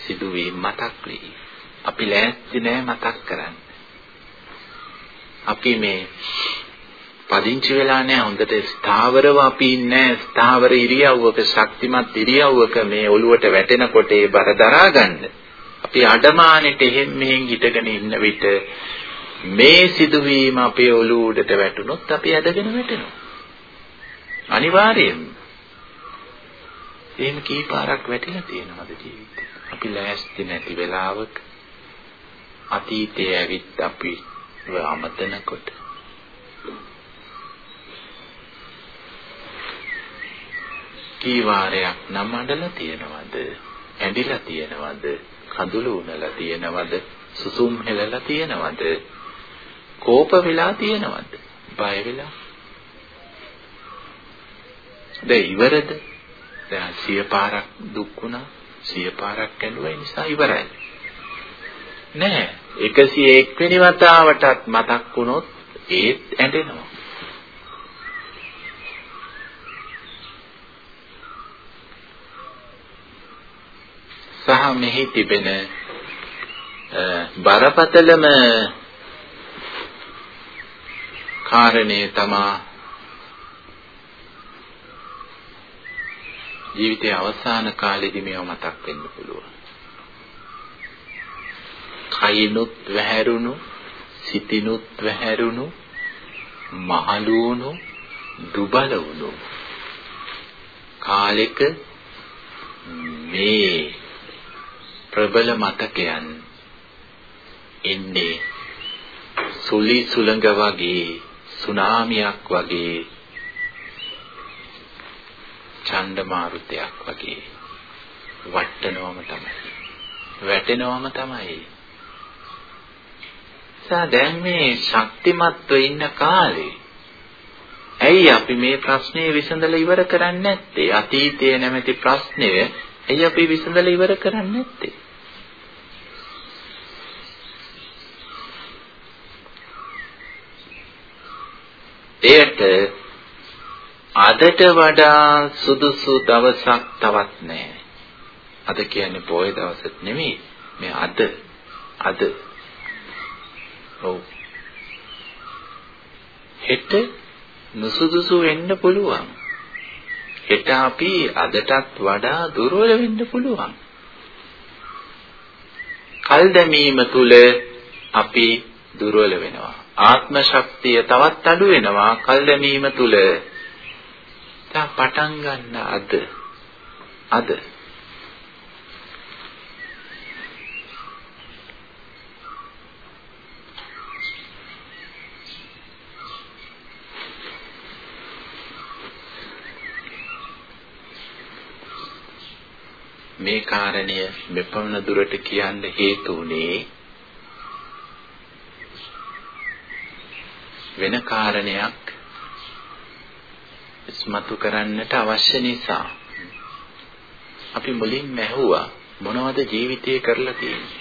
සිදුවීම් මතක් වෙයි. අපි ලෑස්ති නෑ මතක් කරන්න. අපි මේ පදිංචි වෙලා නෑ හොඳට ස්ථාවරව අපි ඉන්නේ ස්ථාවර ඉරියව්වක ශක්තිමත් ඉරියව්වක මේ ඔළුවට වැටෙනකොට ඒ බර දරා ගන්න. අපි අඩමානෙට එහෙම් මෙහෙන් හිටගෙන ඉන්න විට මේ සිදුවීම අපේ ඔළුව උඩට වැටුනොත් අපි ඇදගෙන වැටෙනවා. අනිවාර්යයෙන්ම. එහෙම කීපාරක් වැටිලා තියෙනවද ජීවිතේ? අපි ලෑස්ති නැති වෙලාවක අතීතයේ ඇවිත් අපි අමතනකොට කී වාරයක් නම් අඬලා තියෙනවද? ඇඬිලා තියෙනවද? කඳුළු උනලා තියෙනවද? සුසුම් හෙලලා තියෙනවද? කෝප වෙලා තියෙනවද? බය වෙලා? දැන් ඉවරද? දැන් සිය පාරක් දුක් වුණා. සිය පාරක් ඇඬුවා. නිසා ඉවරයි. නෑ 101 වෙනි වතාවටත් මතක් වුණොත් ඒත් ඇඬෙනවා. සහ මෙහි තිබෙන බරපතලම කාරණේ තමා ජීවිතයේ අවසාන කාලෙදි මේව මතක් වෙන්න පුළුවන්. කයිනුත් වැහැරුණු, සිතිනුත් වැහැරුණු, මහලුණු, දුබල වුණු කාලෙක මේ ප්‍රබල මතකයන් එන්නේ සුලි සුළඟ වගේ සුනාමියක් වගේ චණ්ඩමාරුතයක් වගේ වට්ටනවම තමයි. වැටෙනවම තමයි. නිසා දැන් මේ ශක්තිමත්ව ඉන්න කාලේ ඇයි අපි මේ ප්‍රශ්නේ විසඳලා ඉවර කරන්නේ නැත්තේ? අතීතයේ නැමැති ප්‍රශ්නය ඇයි අපි විසඳලා ඉවර කරන්නේ නැත්තේ? එයට අදට වඩා සුදුසු දවසක් තවත් නැහැ. අද කියන්නේ පොයේ දවසත් නෙමෙයි. මේ අද අද ඔව් හෙට නුසුදුසු වෙන්න පුළුවන්. හෙට අපි අදටත් වඩා දුර්වල වෙන්න පුළුවන්. කල් දැමීම තුල අපි දුර්වල වෙනවා. ආත්ම ශක්තිය තවත් අඩු වෙනවා කල් දැමීම තුල. දැන් පටන් ගන්න අද අද මේ කාරණය මෙපමණ දුරට කියන්න හේතු උනේ වෙන කාරණයක් ඉස්මතු කරන්නට අවශ්‍ය නිසා. අපි මුලින්ම ඇහුවා මොනවද ජීවිතේ කරලා තියෙන්නේ?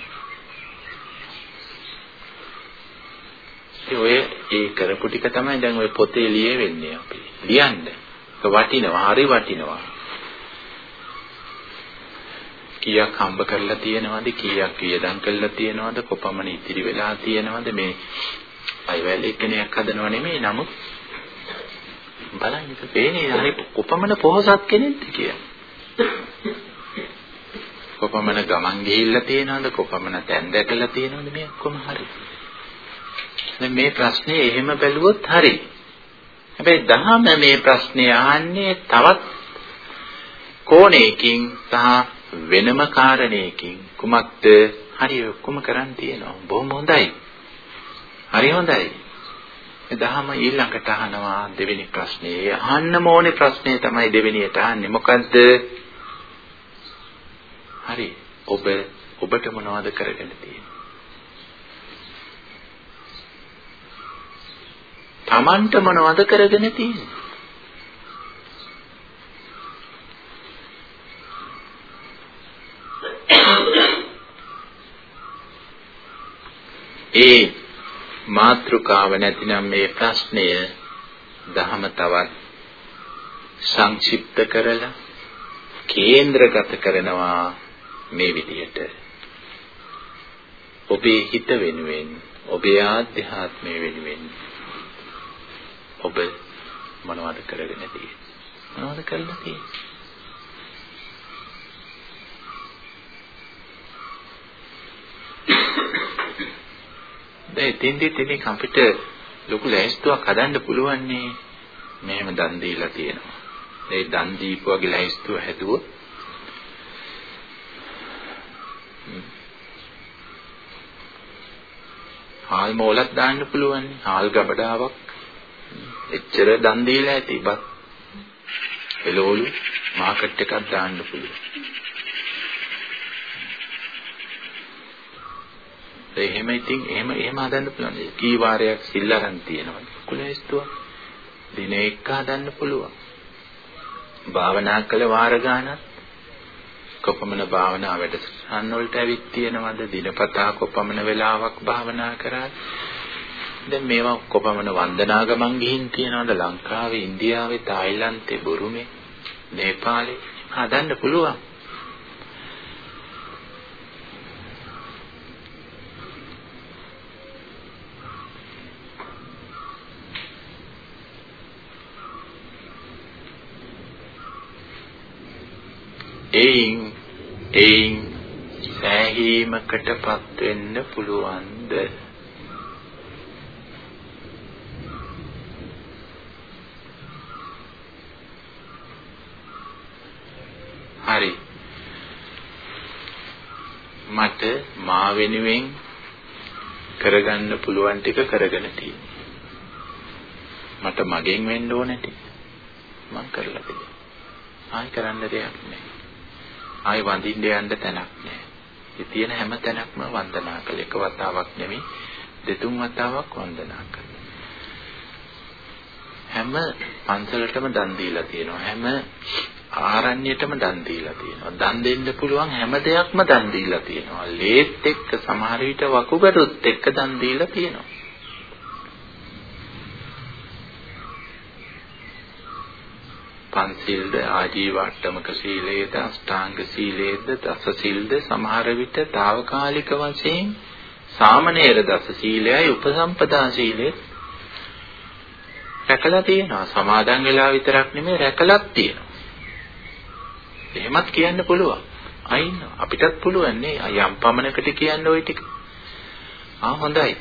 ඔය ඒ කරපු ටික තමයි දැන් ඔය පොතේ ලියෙන්නේ අපි. ලියන්න. ඒක වටිනවා. හරි වටිනවා. කීයක් හම්බ කරලා තියෙනවද? කීයක් වියදම් කරලා තියෙනවද? කොපමණ ඉතිරි වෙලා තියෙනවද? මේ අයවැල් එක්කෙනෙක් හදනව නෙමෙයි නමුත් බලන්න ඒක පේන්නේ හරි කොපමණ පොහසත් කෙනෙක්ද කියලා. කොපමණ ගමන් ගිහිල්ලා තියෙනවද? කොපමණ තැන් දැකලා තියෙනවද? මේ ඔක්කොම හරි. දැන් මේ ප්‍රශ්නේ එහෙම බැලුවොත් හරි. හැබැයි දහම මේ ප්‍රශ්නේ අහන්නේ තවත් කෝණයකින් සහ වෙනම කාරණයකින් කුමක්ද හරි ඔක්කොම කරන් තියෙනවා. බොහොම හොඳයි. හරි හොඳයි. දහම ඊළඟට අහනවා දෙවෙනි ප්‍රශ්නේ. අහන්න ඕනේ ප්‍රශ්නේ තමයි දෙවෙනියට අහන්නේ. මොකද්ද? හරි. ඔබ ඔබට මොනවද කරගෙන තියෙන්නේ? Tamanට මොනවද කරගෙන තියෙන්නේ? ඒ මාත්‍රකාව නැතිනම් මේ ප්‍රශ්නය දහම තවත් සංක්ෂිප්ත කරලා කේන්ද්‍රගත කරනවා මේ විදිහට. ඔබේ හිත වෙනුවෙන් ඔබේ ආධ්‍යාත්මය වෙනුවෙන් ඔබ මොනවද කරගෙන තියෙන්නේ? මොනවද කරලා තියෙන්නේ? [coughs] දැන් එතෙන්දී ඉතින් අපිට ලොකු ලැයිස්තුවක් හදන්න පුළුවන් නේ. මෙහෙම දන් දීලා තියෙනවා. ඒ දන් දීපු වගේ ලැයිස්තුව හැදුවොත් හාල් මෝලක් දාන්න පුළුවන්. හාල් ගබඩාවක් එච්චර දන් දීලා ඇති බත් එළවලු මාකට් එකක් දාන්න පුළුවන්. එහෙම ඉතින් එහෙම එහෙම හදන්න පුළුවන්. කී වාරයක් සිල් අරන් තියෙනවද? කුලයිස්තුව. දින එක හදන්න පුළුවන්. භාවනා කළ වාර ගානක් කොපමණ භාවනා වැඩසටහන් වලට ඇවිත් තියෙනවද? දිනපතා කොපමණ වෙලාවක් භාවනා කරාද? දැන් මේවා කොපමණ වන්දනා ගමන් ගිහින් තියනවද ලංකාවේ, ඉන්දියාවේ, තායිලන්තේ, බුරුමේ, නේපාලේ හදන්න පුළුවන්. එයින් එයින් සෑහීමකටපත් වෙන්න පුළුවන්ද? හරි. මට මා වෙනුවෙන් කරගන්න පුළුවන් ටික කරගෙන තියෙනවා. මට මගෙන් වෙන්න ඕන ටික. මම කරලා තියෙනවා ආයි කරන්න දෙයක් නැහැ ආයි වඳින්න යන්න තැනක් නැහැ. ඒ තියෙන හැම තැනක්ම වන්දනා කළ එක වතාවක් නෙමෙයි දෙතුන් වතාවක් වන්දනා කළා. හැම පන්සලටම දන් දීලා තියෙනවා. හැම ආරණ්‍යයටම දන් දීලා තියෙනවා. දන් දෙන්න පුළුවන් හැම දෙයක්ම දන් දීලා තියෙනවා. ලේත් එක්ක සමහර විට වකුගඩුත් එක්ක දන් දීලා තියෙනවා. පන්සිල්ද ආජීවට්ටමක සීලේද අෂ්ටාංග සීලේද දස සීල්ද සමහර විට తాවකාලික වශයෙන් සාමණේර දස සීලයයි උපසම්පදා සීලේ රැකලා තියෙනවා. සමාදන් වෙලා විතරක් නෙමෙයි රැකලත් තියෙනවා. එහෙමත් කියන්න පුළුවන්. අයින් අපිටත් පුළුවන් නේ. යම් පමණකට කියන්න ওই ටික. ආ හොඳයි.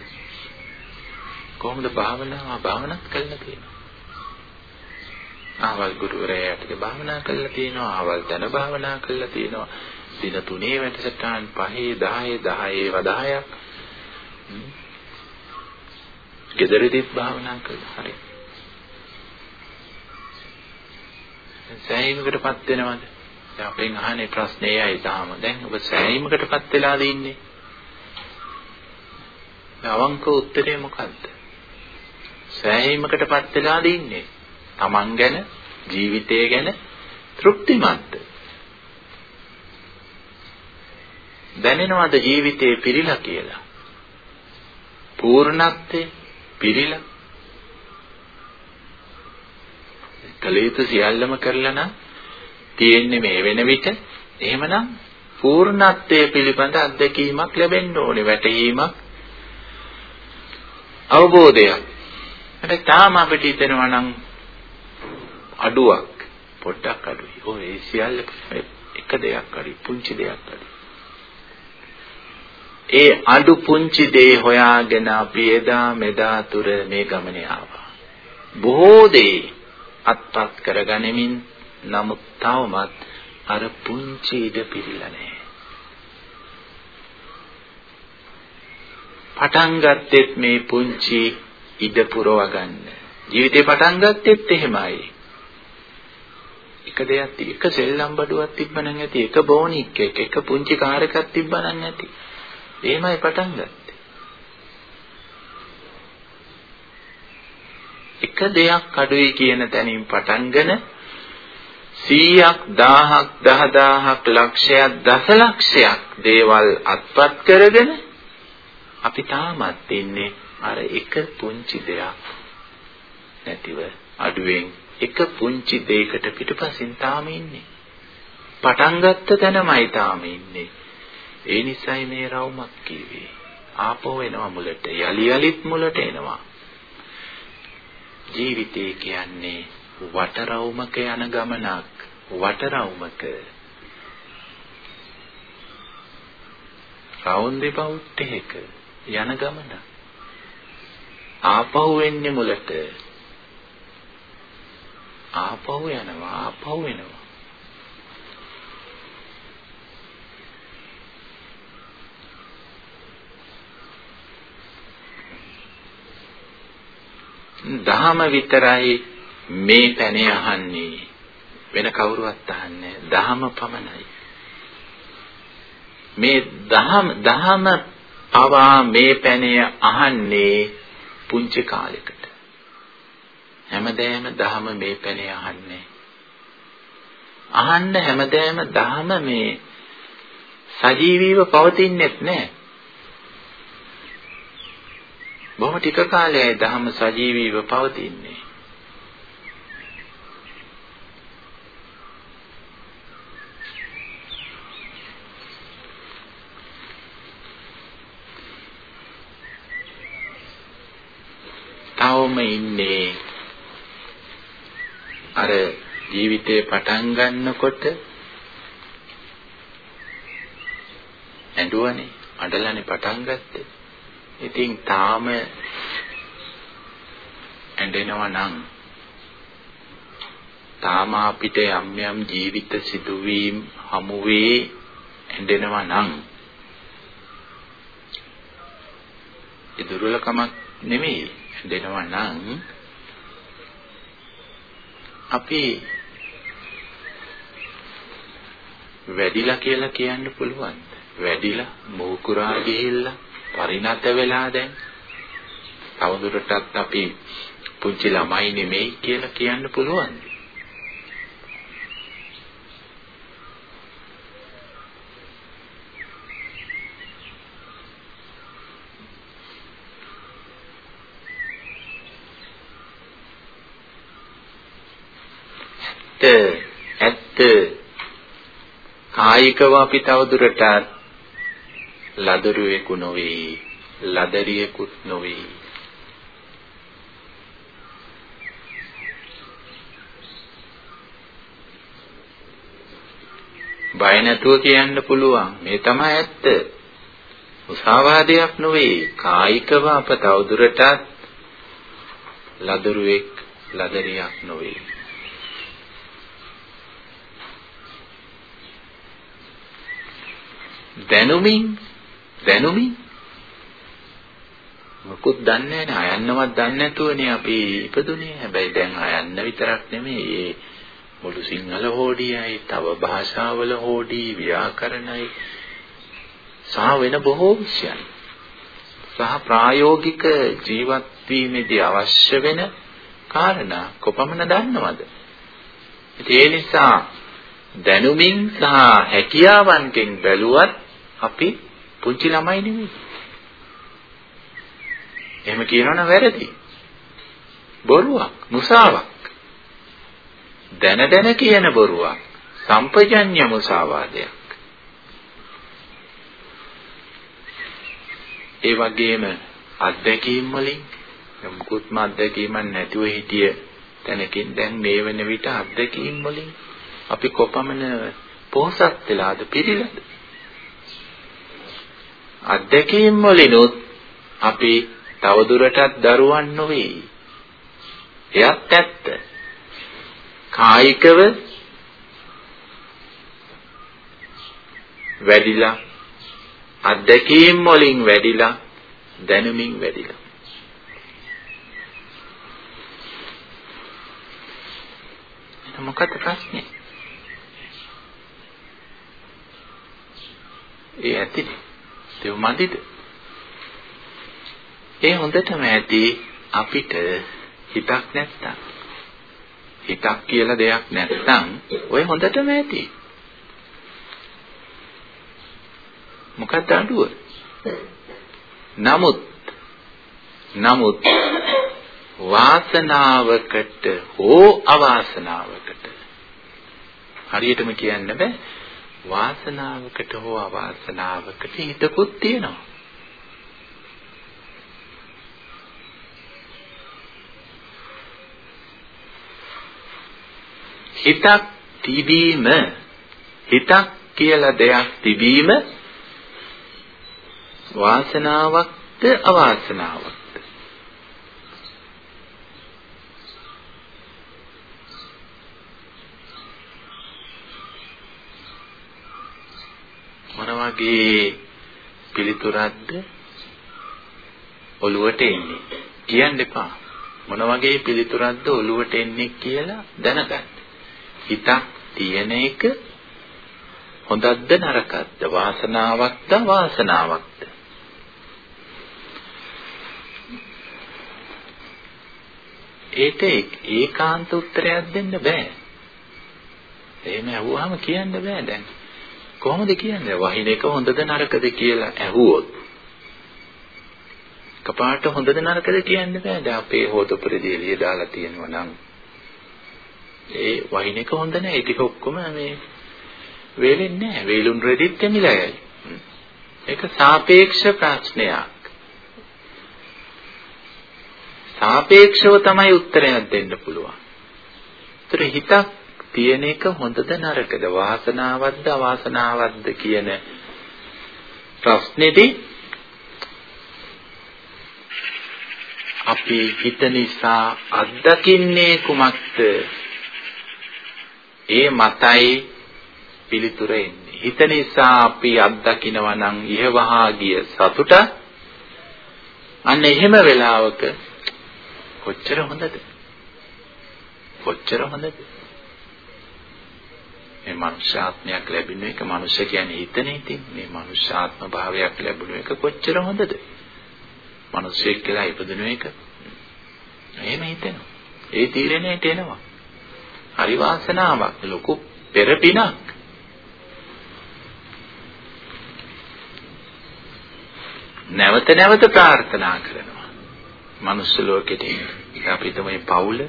කොහොමද භාවනාව? භාවනාත් කළා කියලා ආවල් ගුරුවරයාට භාවනා කළා තියෙනවා ආවල් දන භාවනා කළා තියෙනවා. දින තුනේ වැඩසටහන් පහේ 10 10 වදායක්. ගෙදරදීත් භාවනා කළා. හරි. සෑහීමකටපත් වෙනවද? දැන් අපෙන් අහන්නේ ප්‍රශ්නේ ඇයි තාම. දැන් ඔබ සෑහීමකටපත් වෙලාද ඉන්නේ? අවංක උත්තරේ මොකද්ද? සෑහීමකටපත් වෙලාද ඉන්නේ? Taman ගැන ජීවිතය ගැන තෘප්තිමත්ද දැනෙනවද ජීවිතේ පිරීලා කියලා? පූර්ණත්වයේ පිරීලා? කලයුතු සියල්ලම කරලා නම් තියෙන්නේ මේ වෙන විට එහෙමනම් පූර්ණත්වයේ පිළිබඳ අත්දැකීමක් ලැබෙන්න ඕනේ වැටහීමක් අවබෝධයක්. හැබැයි තාම අපිට හිතෙනවා නම් අඩුවක් පොඩ්ඩක් අඩුයි. ඔය ඒ සියල්ල එක දෙයක් අඩුයි පුංචි දෙයක් අඩුයි. ඒ අඩු පුංචි දේ හොයාගෙන අපි එදා මෙදා තුර මේ ගමනේ ආවා. බොහෝ දේ අත්පත් කරගනිමින් නමුත් තවමත් අර පුංචි ඉඩ පිළිලා නැහැ. පටන් ගත්තෙත් මේ පුංචි ඉඩ පුරව ගන්න. ජීවිතේ පටන් ගත්තෙත් එහෙමයි. එක දෙයක් එක සෙල්ලම් බඩුවක් තිබ්බනම් ඇති එක බෝනික් එක එක පුංචි කාර් එකක් තිබ්බනම් ඇති. එහෙමයි පටන් ගත්තේ. එක දෙයක් අඩුයි කියන තැනින් පටන්ගෙන 100ක් 1000ක් 10000ක් ලක්ෂයක් දසලක්ෂයක් දේවල් අත්පත් කරගෙන අපි තාමත් ඉන්නේ අර එක පුංචි දෙයක් නැතිව අඩුවෙන් එක පුංචි දෙයකට පිටපසින් තාම ඉන්නේ. පටන් ගත්ත තැනමයි තාම ඉන්නේ. ඒ නිසයි මේ රවුමක් කිව්වේ. ආපහු එනවා මුලට. යලි යලිත් මුලට එනවා. ජීවිතය කියන්නේ වටරවුමක යන ගමනක්. වටරවුමක රවුන්දේ පවුට්ටේක යන ගමන. ආපහු එන්නේ මුලට. ආපහු යනවා ආපහු එනවා. දහම විතරයි මේ පැනේ අහන්නේ. වෙන කවුරුවත් අහන්නේ දහම පමණයි. මේ දහම දහම පවා මේ පැනේ අහන්නේ පුංචි කාලෙක හැමදෑම දහම මේ පැනේ අහන්නේ. අහන්න හැමදෑම දහම මේ සජීවීව පවතින්නේත් නැහැ. බොහොම ටික කාලයයි දහම සජීවීව පවතින්නේ. තවම ඉන්නේ අර ජීවිතේ පටන් ගන්නකොට ඇඬුවනේ අඬලානේ පටන් ගත්තේ. ඉතින් තාම ඇඬෙනවා නම් තාම අපිට යම් යම් ජීවිත සිදුවීම් හමුවේ ඇඬෙනවා නම් ඒ දුර්වලකමක් නෙමෙයි ඇඬෙනවා නම් අපි වැඩිලා කියලා කියන්න පුළුවන්. වැඩිලා මෝකුරා ගිහිල්ලා පරිණත වෙලා දැන් තවදුරටත් අපි පුංචි ළමයි නෙමෙයි කියලා කියන්න පුළුවන්. ඇත්ත ඇත්ත කායිකව අපි තවදුරටත් ලදරුවෙකු නොවේ ලදරියෙකුත් නොවේ. බය නැතුව කියන්න පුළුවන්. මේ තමයි ඇත්ත. මුසාවාදයක් නොවේ. කායිකව අප තවදුරටත් ලදරුවෙක් ලදරියක් නොවේ. දැනුමින් දැනුමින්? මොකුත් දන්නේ නැහැ අයන්නවත් දන්නේ නැතුවනේ අපි ඉපදුනේ. හැබැයි දැන් අයන්න විතරක් නෙමෙයි. ඒ මුළු සිංහල හෝඩියයි තව භාෂාවල හෝඩි ව්‍යාකරණයි. සහ වෙන බොහෝ විෂයන්. සහ ප්‍රායෝගික ජීවත් වීමේදී අවශ්‍ය වෙන කාරණා කොපමණ දන්නවද? ඒ නිසා දැනුමින් සහ හැකියාවන්ගෙන් බැලුවත් අපි පුංචි ළමයි නෙමෙයි. එහෙම කියනවනම් වැරදි. බොරුවක්, මුසාවක්. දැන දැන කියන බොරුවක්. සම්පජඤ්ඤ මුසාවාදයක්. ඒ වගේම අත්දැකීම් වලින් මුකුත්ම අත්දැකීමක් නැතුව හිටිය තැනකින් දැන් මේ වෙන විට අත්දැකීම් වලින් අපි කොපමණ පොහසත් වෙලාද පිළිලද අත්දැකීම් වලිනුත් අපි තවදුරටත් දරුවන් නොවේ. එයත් ඇත්ත. කායිකව වැඩිලා අත්දැකීම් වලින් වැඩිලා දැනුමින් වැඩිලා මොකක්ද ප්‍රශ්නේ? ඒ ඇතිනේ. දෙව් මදිද? ඒ හොඳටම ඇති අපිට හිතක් නැත්තම්. හිතක් කියලා දෙයක් නැත්තම් ඔය හොඳටම ඇති. මොකක්ද අඩුව? නමුත් නමුත් වාසනාවකට හෝ අවාසනාවකට හරියටම කියන්න බෑ වාසනාවකට හෝ අවාසනාවකට හිතකුත් තියෙනවා. හිතක් තිබීම හිතක් කියලා දෙයක් තිබීම වාසනාවක්ද අවාසනාවක්ද වගේ පිළිතුරක්ද ඔළුවට එන්නේ? කියන්න එපා. මොන වගේ පිළිතුරක්ද ඔළුවට එන්නේ කියලා දැනගන්න. හිතක් තියෙන එක හොඳක්ද නරකක්ද? වාසනාවක්ද වාසනාවක්ද ඒක ඒකාන්ත උත්තරයක් දෙන්න බෑ. එහෙම අහුවාම කියන්න බෑ දැන්. කොහොමද කියන්නේ? වහින එක හොඳද නරකද කියලා ඇහුවොත්. කපාට හොඳද නරකද කියන්න බෑ දැන් අපේ හොත ප්‍රදේලිය දාලා තියෙනවා නම්. ඒ වහින එක හොඳ නෑ ඒ ටික ඔක්කොම මේ වේලෙන්නේ නෑ වේලුන් රෙදිත් එමිලා යයි. ඒක සාපේක්ෂ ප්‍රශ්නයක්. සාපේක්ෂව තමයි උත්තරයක් දෙන්න පුළුවන්. ඒතර හිතක් තියෙන එක හොඳද නරකද? වාසනාවක්ද අවාසනාවක්ද කියන ප්‍රශ්නේදී අපි හිත නිසා අත්දකින්නේ කුමක්ද? ඒ මතයි පිළිතුර එන්නේ. හිත නිසා අපි අත්දකිනවා නම් ඉහවහා ගිය සතුට අන්න එහෙම වෙලාවක කොච්චර හොඳද? කොච්චර හොඳද? මේ මනුෂ්‍යාත්මයක් ලැබෙන එක මනුෂ්‍ය කියන්නේ හිතනේ ඉතින් මේ මනුෂ්‍යාත්ම භාවයක් ලැබුණ එක කොච්චර හොඳද? මිනිස්සෙක් කියලා ඉපදුන එක. එහෙම හිතෙනවා. ඒ තීරණයට එනවා. හරි වාසනාවක් ලොකු පෙරපිනක්. නැවත නැවත ප්‍රාර්ථනා කරනවා. මනුස්ස ලෝකෙට අපි තමයි පවුල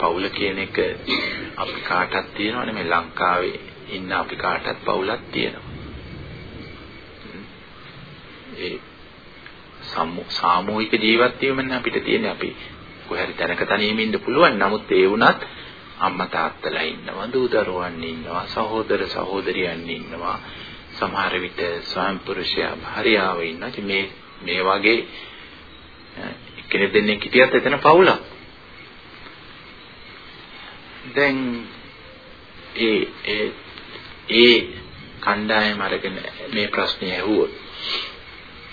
පවුල කියන එක අපි කාටත් තියෙනවනේ මේ ලංකාවේ ඉන්න අපි කාටත් පවුලක් තියෙනවා. ඒ සාමූහික ජීවත් වීමනේ අපිට තියෙන්නේ අපි කොහරි තැනක තනියම ඉන්න පුළුවන්. නමුත් ඒ වුණත් අම්මා තාත්තලා ඉන්නවා, දූ දරුවන් ඉන්නවා, සහෝදර සහෝදරියන් ඉන්නවා. සමහර විට ස්වයං පුරුෂයා භාර්යාව ඉන්නවා. මේ මේ වගේ කෙනෙක් දෙන්නෙක් හිටියත් එතන පවුලක්. දැන් ඒ ඒ ඒ කණ්ඩායම අරගෙන මේ ප්‍රශ්නේ ඇහුවොත්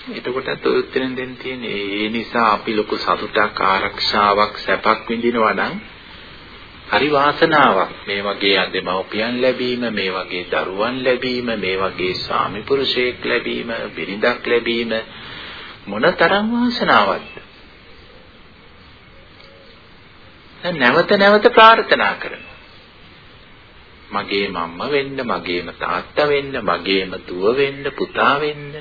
එතකොටත් ඔය උත්තරෙන් දෙන්න තියෙන්නේ ඒ නිසා අපි ලොකු සතුටක් ආරක්ෂාවක් සැපක් විඳිනවා නම් හරි වාසනාවක්. මේ වගේ අධිමව්පියන් ලැබීම මේ වගේ දරුවන් ලැබීම මේ වගේ ස්වාමි පුරුෂයෙක් ලැබීම බිරිඳක් ලැබීම මොනතරම් වාසනාවක්ද දැන් නැවත නැවත ප්‍රාර්ථනා කරනවා මගේ මම්ම වෙන්න මගේම තාත්තා වෙන්න මගේම දුව වෙන්න පුතා වෙන්න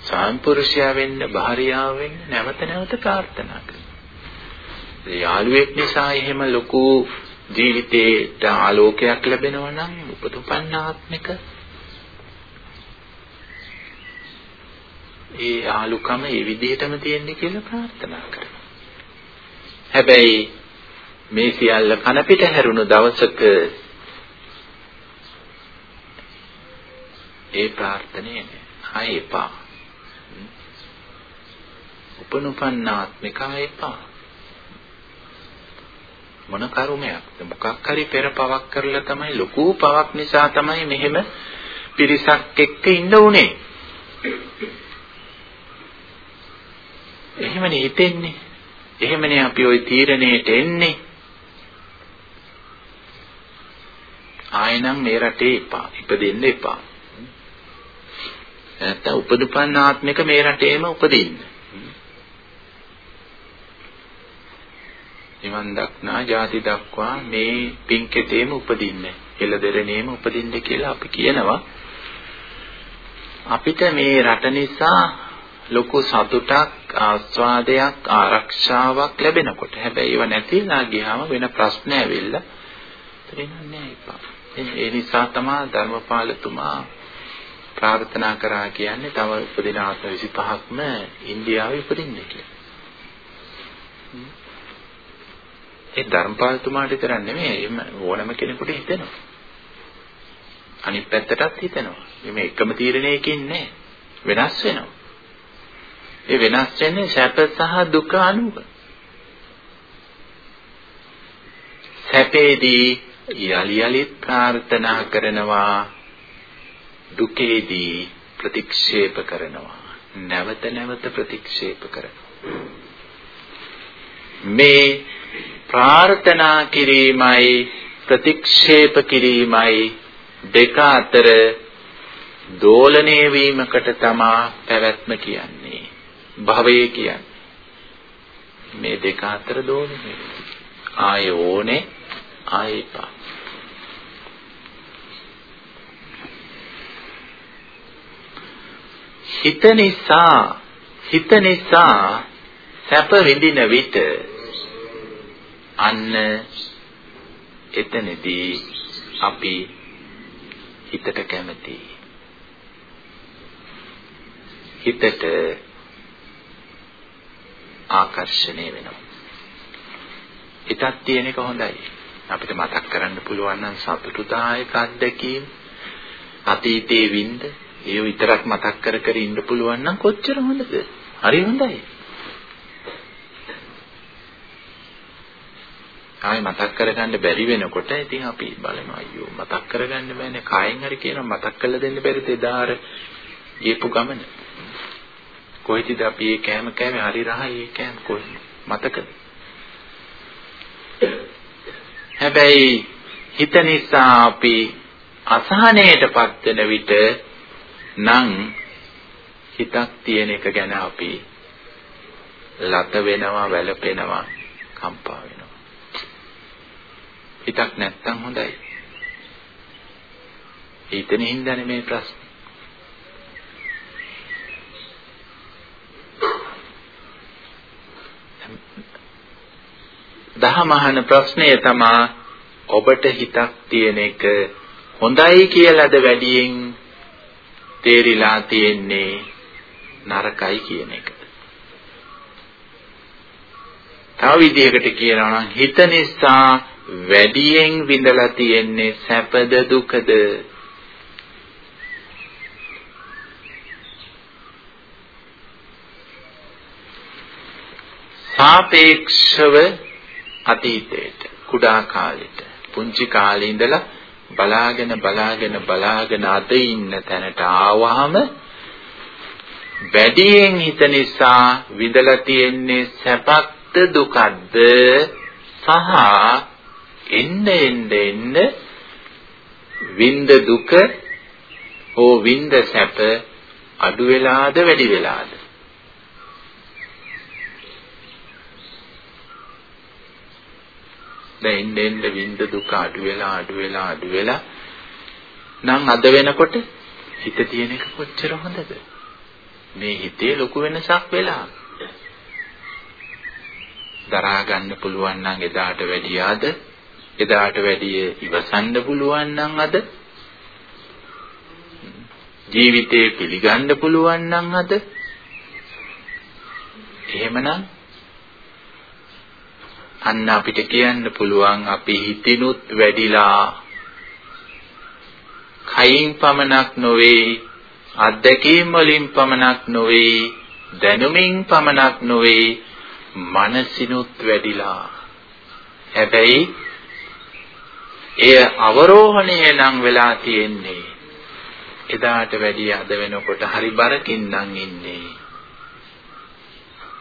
සාම්පුරුෂයා වෙන්න භාර්යාව වෙන්න නැවත නැවත ප්‍රාර්ථනා කරනවා. ඒ යාළුවෙක් නිසා එහෙම ලොකු ජීවිතේට ආලෝකයක් ලැබෙනවා නම් උපතුපන්නාත්මික ඒ ආලුකම ඒ විදිහටම තියෙන්නේ කියලා ප්‍රාර්ථනා කරනවා. හැබැයි මේ සියල්ල කන පිට හැරුණු දවසක ඒ ප්‍රාර්ථනේ නෑ. ආයේ එපා. උපනුපන්නාත්මිකා එපා. මොන කර්මයක්ද මොකක් හරි පෙර පවක් කරලා තමයි ලොකු පවක් නිසා තමයි මෙහෙම පිරිසක් එක්ක ඉන්න උනේ. එහෙමනේ හිතෙන්නේ. එහෙමනේ අපි ওই තීරණයට එන්නේ. ආයෙනම් මේ රටේ එපා. ඉපදෙන්න එපා. නැත්නම් උපදුපන්න ආත්මික මේ රටේම උපදින්න. නිවන් දක්නා ජාති දක්වා මේ පින්කෙතේම උපදින්න. එළදෙරණේම උපදින්න කියලා අපි කියනවා. අපිට මේ රට නිසා ලොකු සතුටක් ආස්වාදයක් ආරක්ෂාවක් ලැබෙනකොට හැබැයි ඒව නැතිලා ගියාම වෙන ප්‍රශ්න ඇවිල්ලා තේරෙන්නේ නැහැ ඒ නිසා තමයි ධර්මපාලතුමා ප්‍රාර්ථනා කරා කියන්නේ තව උපදින ආත්ම 25ක්ම ඉන්දියාවේ උපදින්න කියලා. ඒ ධර්මපාලතුමාට විතරක් නෙමෙයි ඕනම කෙනෙකුට හිතෙනවා. අනිත් පැත්තටත් හිතෙනවා. මේ එකම තීරණයකින් නෑ. වෙනස් වෙනවා. ඒ වෙනස් වෙන්නේ සැප සහ දුක අනුව. සැපේදී යලි යලිත් ප්‍රාර්ථනා කරනවා. දුකේදී ප්‍රතික්ෂේප කරනවා. නැවත නැවත ප්‍රතික්ෂේප කරනවා. මේ ප්‍රාර්ථනා කිරීමයි ප්‍රතික්ෂේප කිරීමයි දෙක අතර දෝලණය වීමකට තමා පැවැත්ම කියන්නේ. භවය කියන්නේ. මේ දෙක අතර දෝලණය ආය ඕනේ ආයෙපා හිත නිසා හිත නිසා සැප විඳින විට අන්න එතනදී අපි හිතට කැමති හිතට ආකර්ෂණය වෙනවා. හිතක් තියෙන එක හොඳයි. අපිට මතක් කරන්න පුළුවන් නම් සතුටුදායක අත්දැකීම් අතීතයේ වින්ද ඒ විතරක් මතක් කර කර ඉන්න පුළුවන් නම් කොච්චර හොඳද? හරි හොඳයි. ආයි මතක් කරගන්න බැරි වෙනකොට ඉතින් අපි බලනවා අයියෝ මතක් කරගන්න බෑනේ. කායෙන් හරි කියනවා මතක් කරලා දෙන්න බැරිද? එදා අර ගියපු ගමන. කොහෙද අපි ඒ කෑම කෑමේ හරි රහයි ඒ කෑම කොහෙද? මතකද? හැබැයි හිත නිසා අපි අසහනයටපත් වෙන විට නම් හිතක් තියෙන එක ගැන අපි ලත වෙනවා වැළපෙනවා කම්පා වෙනවා. හිතක් නැත්තම් හොඳයි. හිතෙන හින්දානේ මේ ප්‍රශ්න. දහම අහන ප්‍රශ්නය තමයි ඔබට හිතක් තියෙන එක හොඳයි කියලාද වැඩියෙන් තේරිලා තියෙන්නේ නරකයි කියන එක. තව විදිහකට කියනවා නම් හිත නිසා වැඩියෙන් විඳලා තියෙන්නේ සැපද දුකද සාපේක්ෂව අතීතයට කුඩා කාලෙට පුංචි කාලේ ඉඳලා බලාගෙන බලාගෙන බලාගෙන අද ඉන්න තැනට ආවහම වැඩියෙන් හිත නිසා විඳලා තියෙන්නේ සැපක්ද දුකක්ද සහ එන්න එන්න එන්න විඳ දුක හෝ විඳ සැප අඩු වෙලාද වැඩි වෙලාද? දැන් එන්න එන්න විඳ දුක අඩු වෙලා අඩු වෙලා අඩු වෙලා. නම් අද වෙනකොට හිත තියෙන එක කොච්චර හොඳද? මේ හිතේ ලොකු වෙනසක් වෙලා. දරා ගන්න පුළුවන් නම් එදාට වැඩිය අද එදාට වැඩිය ඉවසන්න පුළුවන් නම් අද? ජීවිතේ පිළිගන්න පුළුවන් නම් අද? එහෙමනම් අන්න අපිට කියන්න පුළුවන් අපි හිතිනුත් වැඩිලා කයින් පමණක් නොවේ අත්දැකීම් වලින් පමණක් නොවේ දැනුමින් පමණක් නොවේ මනසිනුත් වැඩිලා. හැබැයි එය අවරෝහණය නම් වෙලා තියෙන්නේ. එදාට වැඩිය අද වෙනකොට හරි බරකින් නම් ඉන්නේ.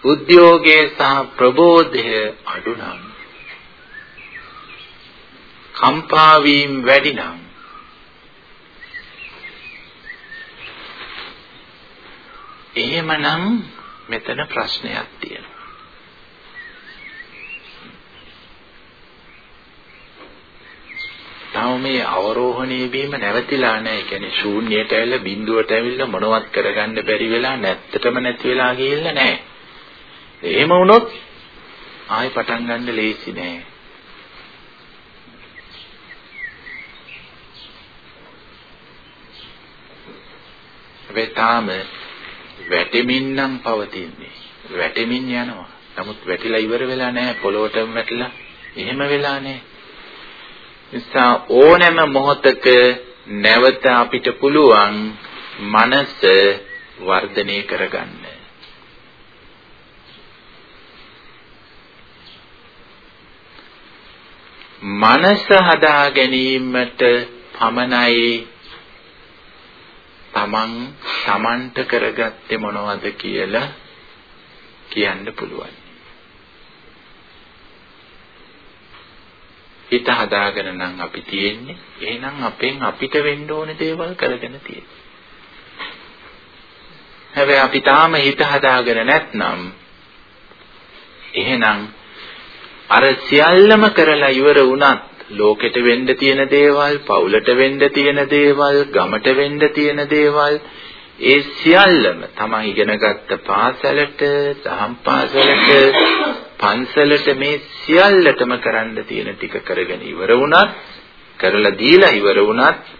උද්‍යෝගයේ සහ ප්‍රබෝධය අඩු නම් කම්පා වීම වැඩි නම් එහෙමනම් මෙතන ප්‍රශ්නයක් තියෙනවා තාම මේ අවරෝහණයේ වීම නැවතිලා නැහැ. ඒ කියන්නේ ශූන්‍යයට ඇවිල්ලා බිඳුවට ඇවිල්ලා මොනවත් කරගන්න බැරි වෙලා නැත්තටම නැති වෙලා ගිහිල්ලා නැහැ. එහෙම වුණොත් ආයෙ පටන් ගන්න ලේසි නෑ. වෙතාම වැටෙමින් නම් පවතින්නේ. වැටෙමින් යනවා. නමුත් වැටිලා ඉවර වෙලා නැහැ පොළොවටම වැටිලා. එහෙම වෙලා නැහැ. නිසා ඕනෑම මොහොතක නැවත අපිට පුළුවන් මනස වර්ධනය කරගන්න. මනස හදා ගැනීමට පමණයි තමන් තමන්ට කරගත්තේ මොනවද කියලා කියන්න පුළුවන්. හිත හදාගෙන නම් අපි තියෙන්නේ එහෙනම් අපෙන් අපිට වෙන්න ඕන දේවල් කරගෙන තියෙන්නේ. හැබැයි අපි තාම හිත හදාගෙන නැත්නම් එහෙනම් අර සියල්ලම කරලා ඉවර වුණත් ලෝකෙට වෙන්න තියෙන දේවල්, පවුලට වෙන්න තියෙන දේවල්, ගමට වෙන්න තියෙන දේවල් ඒ සියල්ලම තමයි ඉගෙනගත්ත පාසලට, දහම් පාසලට, පන්සලට මේ සියල්ලටම කරන්න තියෙන ටික කරගෙන ඉවර වුණත්, කරලා දීලා ඉවර වුණත්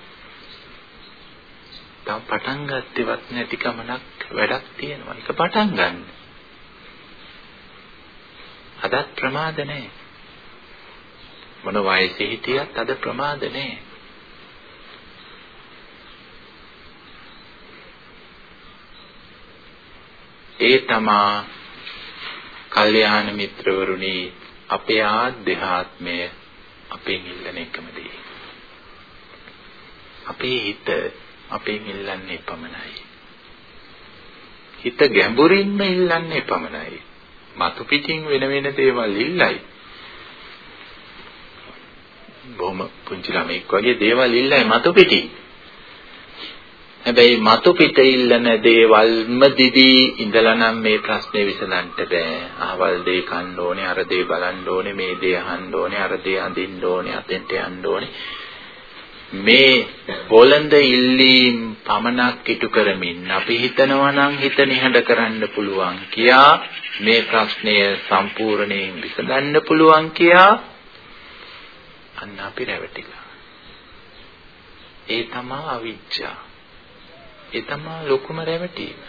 තව පටන් ගත්තේවත් නැති කමනක් වැඩක් තියෙනවා. ඒක පටන් ගන්න. අදත් ප්‍රමාද නැහැ. මොන වයසේ හිටියත් අද ප්‍රමාද නැහැ. ඒ තමා කල්යාණ මිත්‍රවරුනි අපේ ආධ්‍යාත්මය අපෙන් ඉල්ලන එකම දේ. අපේ හිත අපෙන් ඉල්ලන්නේ පමණයි. හිත ගැඹුරින්ම ඉල්ලන්නේ පමණයි. මතු පිටින් වෙන වෙන දේවල් ඉල්ලයි. බොහොම පුංචි ළමෙක් වගේ දේවල් ඉල්ලයි මතු පිටින්. හැබැයි මතු පිට ඉල්ලන දේවල්ම දිදී ඉඳලා නම් මේ ප්‍රශ්නේ විසඳන්න බෑ. අහවල් දේ කන්න ඕනේ, අර දේ බලන්න ඕනේ, මේ දේ අහන්න ඕනේ, අර දේ අඳින්න ඕනේ, අතෙන්ට යන්න ඕනේ. මේ බොළඳ ඉල්ලීම් පමණක් ඉටු කරමින් අපි හිතනවා නම් හිත නිහඬ කරන්න පුළුවන් කියා මේ ප්‍රශ්නය සම්පූර්ණයෙන් විසඳන්න පුළුවන් කියා අන්න අපි රැවටිලා. ඒ තමයි අවිජ්ජා. ඒ තමයි ලොකුම රැවටීම.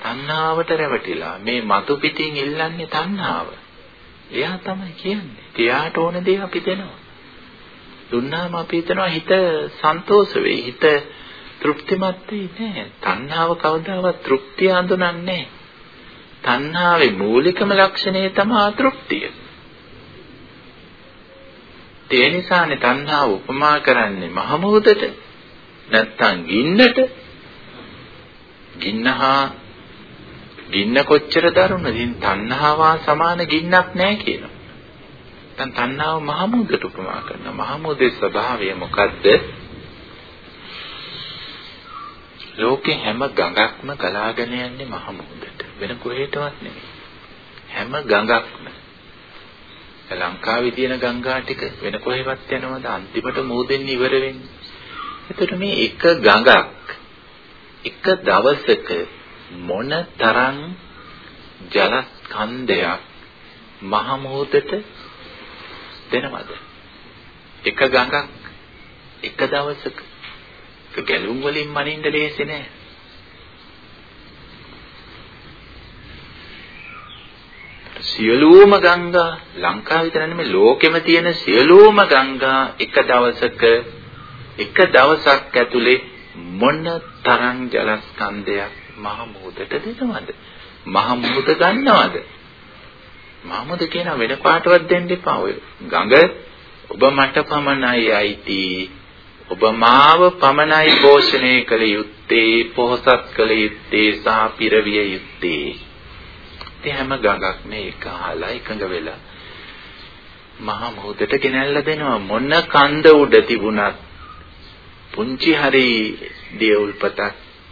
තණ්හාවට රැවටිලා මේ මතු පිටින් ඉල්ලන්නේ තණ්හාව. එයා තමයි කියන්නේ. එයාට ඕන දේ අපි දෙනවා. දුන්නාම අපි හිතනවා හිත සන්තෝෂ වෙයි. හිත තෘප්තිමත් වෙයි නෑ. තණ්හාව කවදාවත් තෘප්තිය හඳුනන්නේ නෑ. තණ්හාවේ මූලිකම ලක්ෂණය තමයි අතෘප්තිය. ඒ නිසානේ තණ්හාව උපමා කරන්නේ මහ මොහොතට නැත්තම් ගින්නට ගින්නහා ගින්න කොච්චර දරුණද? ඉතින් තණ්හාවා සමාන ගින්නක් නැහැ කියනවා. දැන් තණ්හාව මහ මුදට උපමා කරනවා. මහ මුදේ ස්වභාවය මොකද්ද? ලෝකේ හැම ගඟක්ම ගලාගෙන යන්නේ මහ මුහුදට. වෙන කොහෙටවත් නෙමෙයි. හැම ගඟක්ම ලංකාවේ තියෙන ගංගා ටික වෙන කොහෙවත් යනවද අන්තිමට මූදෙන් ඉවර වෙන්නේ. එතකොට මේ එක ගඟක් එක දවසක මොන තරම් ජල ස්කන්ධයක් මහ මොහොතට දෙනවද? එක ගඟක් එක දවසක ගැලුම් වලින් මනින්න ලේසි නෑ. සියලුම ගංගා ලංකාව විතර නෙමෙයි ලෝකෙම තියෙන සියලුම ගංගා එක දවසක එක දවසක් ඇතුලේ මොන තරම් ජලස්කන්ධයක් මහ මුහුදට දෙනවද? මහ මුහුද ගන්නවද? මහ මුහුද කියන වෙන කාටවත් දෙන්න එපා ඔය. ගඟ ඔබ මට පමණයි අයිති. ඔබ මාව පමණයි පෝෂණය කළ යුත්තේ, පොහසත් කළ යුත්තේ, සහ පිරවිය යුත්තේ. ඒ හැම ගඟක් මේ එක අහලා එකඟ වෙලා මහා මොහොතට ගෙනල්ලා දෙනවා. මොන කන්ද උඩ තිබුණත් පුංචි හරි දේ උල්පතක්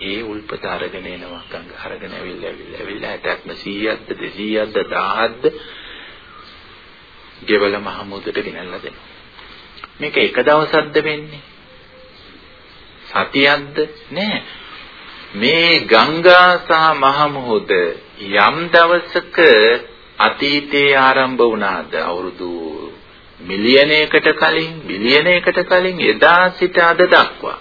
ඒ උල්පත අරගෙන එනවා. ගඟ අරගෙන ඇවිල්ලා ඇවිල්ලා ඇවිල්ලා 60ක්ම 100ක්ද 200ක්ද 1000ක්ද ගෙවල මහ මුදට ගෙනල්ලා දෙනවා. මේක එක දවසක්ද වෙන්නේ? සතියක්ද? නෑ. මේ ගංගා සහ මහ මුහුද යම් දවසක අතීතයේ ආරම්භ වුණාද අවුරුදු මිලියනයකට කලින් බිලියනයකට කලින් එදා සිට අද දක්වා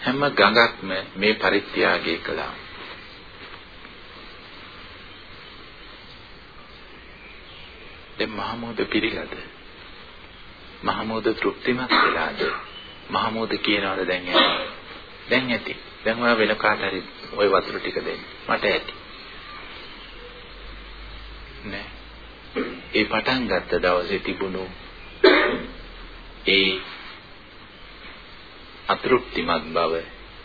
හැම ගඟක්ම මේ පරිත්‍යාගය කළා. දැන් මහමෝද පිළිගද? මහමෝද තෘප්තිමත් වෙලාද? මහමෝද කියනවාද දැන් ඇති? දැන් ඇති. දැන් ඔයා වෙන කාට හරි ওই වතුර ටික දෙන්න. මට ඇති. නෑ. ඒ පටන් ගත්ත දවසේ තිබුණු ඒ අතෘප්තිමත් බව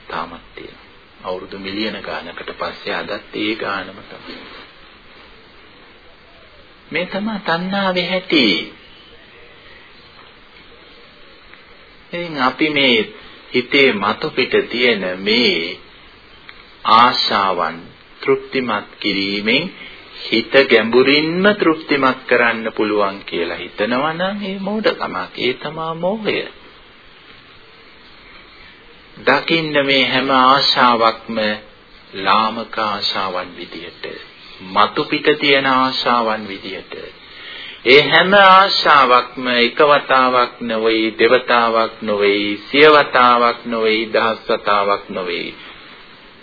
තාමත් තියෙනවා. අවුරුදු මිලියන ගානකට පස්සේ අදත් ඒ ගානම තමයි. මේ තමයි තණ්හාවේ හැටි. ඉතින් අපි මේ හිතේ මතු පිට තියෙන මේ ආශාවන් තෘප්තිමත් කිරීමෙන් හිත ගැඹුරින්ම තෘප්තිමත් කරන්න පුළුවන් කියලා හිතනවා නම් ඒ මෝඩකමක්. ඒ තමයි මෝහය. දකින්න මේ හැම ආශාවක්ම ලාමක ආශාවන් විදියට මතු පිට තියෙන ආශාවන් විදියට ඒ හැම ආශාවක්ම එක වතාවක් නොවේ දෙවතාවක් නොවේ සිය වතාවක් නොවේ දහස් වතාවක් නොවේ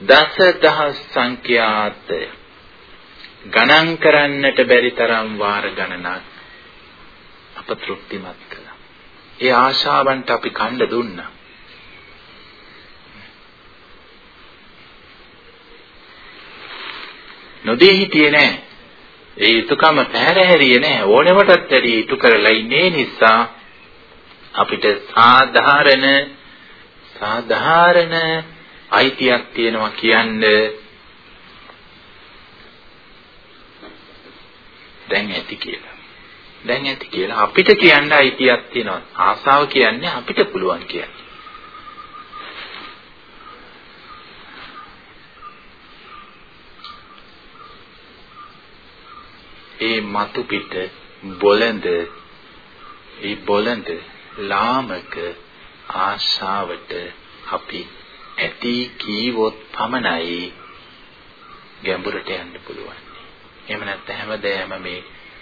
දස දහස් සංඛ්‍යාත ගණන් කරන්නට බැරි තරම් වාර ගණනක් අප තෘප්තිමත් කළා. ඒ ආශාවන්ට අපි කණ්ඩ දුන්නා. නොදී හිටියේ නෑ. ඒ යුතුයකම පැහැරහැරියේ නෑ. ඕනෙවටත් වැඩි ඉටු කරලා ඉන්නේ නිසා අපිට සාධාරණ සාධාරණ අයිතියක් තියෙනවා කියන්නේ දැන් ඇති කියලා. දැන් ඇති කියලා අපිට කියන්න අයිතියක් තියෙනවා. ආසාව කියන්නේ අපිට පුළුවන් කියන්නේ. ඒ මතු පිට බොළඳ ඒ බොළඳ ලාමක ආශාවට අපි ඇති කීවොත් පමණයි ගැඹුරට යන්න පුළුවන්. එහෙම නැත්නම් හැමදේම මේ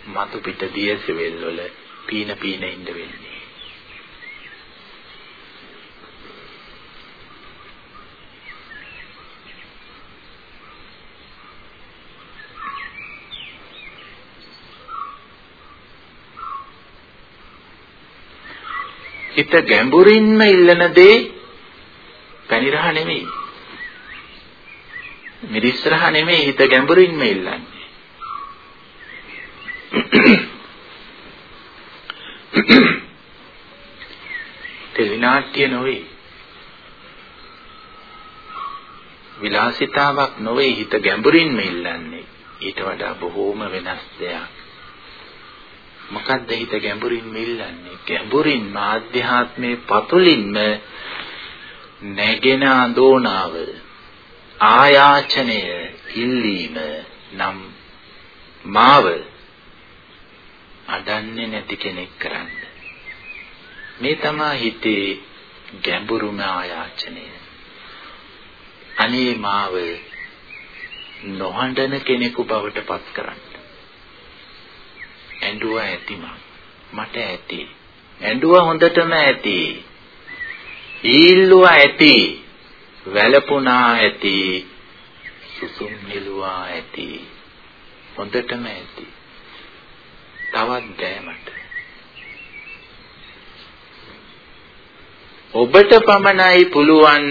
මතු පිට දියසෙවල් වල පීන පීන ඉන්න වෙන්නේ. හිත ගැඹුරින්ම ඉල්ලන දේ පැනිරහ නෙමෙයි. මිරිස්රහ නෙමෙයි හිත ගැඹුරින්ම ඉල්ලන්නේ. තෙලිනාට්‍ය නොවේ. විලාසිතාවක් නොවේ හිත ගැඹුරින්ම ඉල්ලන්නේ. ඊට වඩා බොහෝම වෙනස් දෙයක්. මොකද්ද හිත ගැඹුරින් මිල්ලන්නේ? ගැඹුරින් ආධ්‍යාත්මේ පතුලින්ම නැගෙන අඳෝනාව ආයාචනය ඉල්ලීම නම් මාව අඩන්නේ නැති කෙනෙක් කරන්න. මේ තමයි හිතේ ගැඹුරුම ආයාචනය. අනේ මාව නොහඬන කෙනෙකු බවට පත් කරන්න. ඇඬුවා ඇතිම මට ඇති. ඇඬුවා හොඳටම ඇති. ඊල්ලුවා ඇති. වැළපුණා ඇති. සුසුම් හෙළුවා ඇති. හොඳටම ඇති. තවත් බෑ මට ඔබට පමණයි පුළුවන්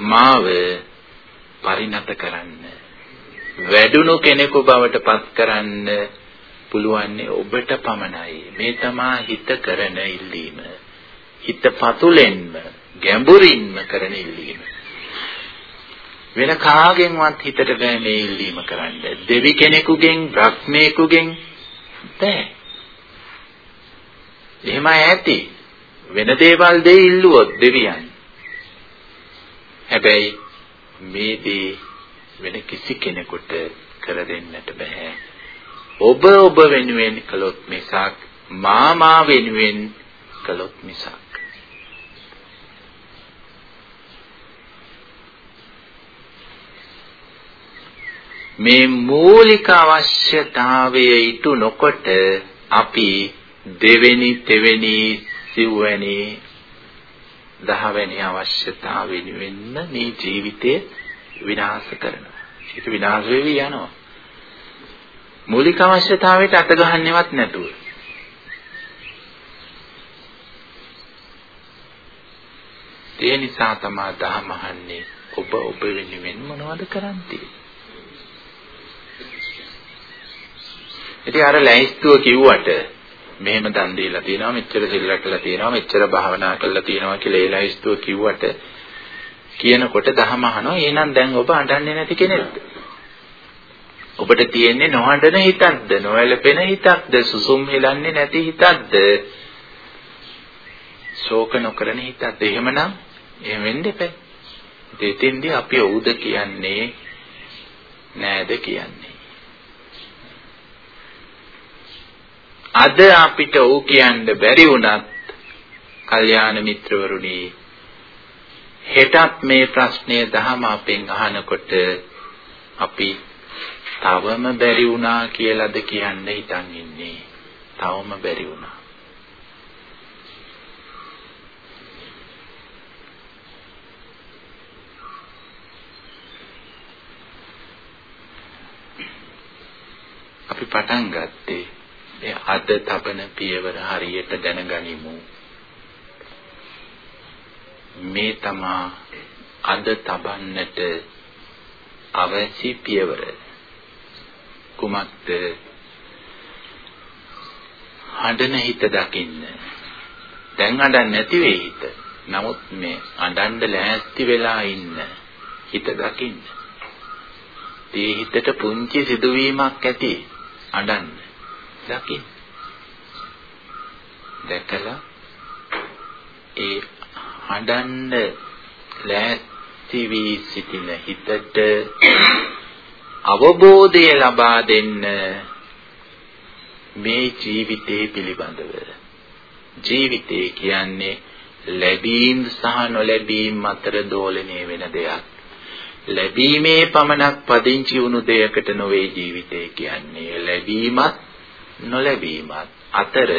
මාව පරිණත කරන්න. වැඩුණු කෙනෙකු බවට පත් කරන්න පුළුවන් ඔබට පමණයි. මේ තමා හිත කරන ඉල්ලීම. හිත පතුලෙන්ම ගැඹුරින්ම කරන ඉල්ලීම. වෙන කාගෙන්වත් හිතට බෑ මේ ඉල්ලීම කරන්න. දෙවි කෙනෙකුගෙන්, බ්‍රහ්මේකුගෙන් බෑ. එහෙම ඇති. වෙන දේවල් දෙයි ඉල්ලුවොත් දෙවියන්. හැබැයි මේ දේ වෙන කිසි කෙනෙකුට කර දෙන්නට බෑ. ඔබ ඔබ වෙනුවෙන් කළොත් මිසක් මා මා වෙනුවෙන් කළොත් මිසක් මේ මූලික අවශ්‍යතාවය ඉටු නොකොට අපි දෙවෙනි තෙවෙනි සිව්වැනි දහවැනි අවශ්‍යතාව වෙනුවෙන්ම මේ ජීවිතය විනාශ කරනවා. ඒක විනාශ වෙවි යනවා. මූලික අවශ්‍යතාවයට අත ගහන්නේවත් නැතුව. ඒ නිසා තමයි දහම අහන්නේ ඔබ ඔබ වෙනුවෙන් මොනවද කරන්නේ? ඉතින් අර ලැයිස්තුව කිව්වට මෙහෙම දන් දීලා තියෙනවා මෙච්චර සිල් රැකලා තියෙනවා මෙච්චර භාවනා කරලා තියෙනවා කියලා ඒ ලැයිස්තුව කිව්වට කියනකොට දහම අහනවා එහෙනම් දැන් ඔබ අඬන්නේ නැති කෙනෙක්ද? ඔබට තියෙන්නේ නොහඬන හිතක්ද? නොවැළපෙන හිතක්ද? සුසුම් හෙලන්නේ නැති හිතක්ද? ශෝක නොකරන හිතක්ද? එහෙමනම් එහෙම වෙන්න එපා. දෙතින්දී අපි ඔව්ද කියන්නේ නෑද කියන්නේ. අද අපිට ඔව් කියන්න බැරි වුණත් කල්යාණ මිත්‍රවරුනි හෙටත් මේ ප්‍රශ්නය දහම අපෙන් අහනකොට අපි තවම බැරි වුණා කියලාද කියන්න හිතන් ඉන්නේ. තවම බැරි වුණා. අපි පටන් ගත්තේ මේ අද තබන පියවර හරියට දැනගනිමු. මේ තමා අද තබන්නට අවශ්‍ය පියවර. කුමක්ද? හඬන හිත දකින්න. දැන් අඬන්නේ නැති වෙයි හිත. නමුත් මේ අඬන්න ලෑස්ති වෙලා ඉන්න හිත දකින්න. ඒ හිතට පුංචි සිදුවීමක් ඇති අඬන්න. දකින්න. දැකලා ඒ හඬන්න ලෑස්ති වී සිටින හිතට අවබෝධය ලබා දෙන්න මේ ජීවිතේ පිළිබඳව ජීවිතය කියන්නේ ලැබීම් සහ නොලැබීම් අතර දෝලණය වෙන දෙයක්. ලැබීමේ පමණක් පදිංචි වුණු දෙයකට නොවේ ජීවිතය කියන්නේ. ලැබීමත් නොලැබීමත් අතර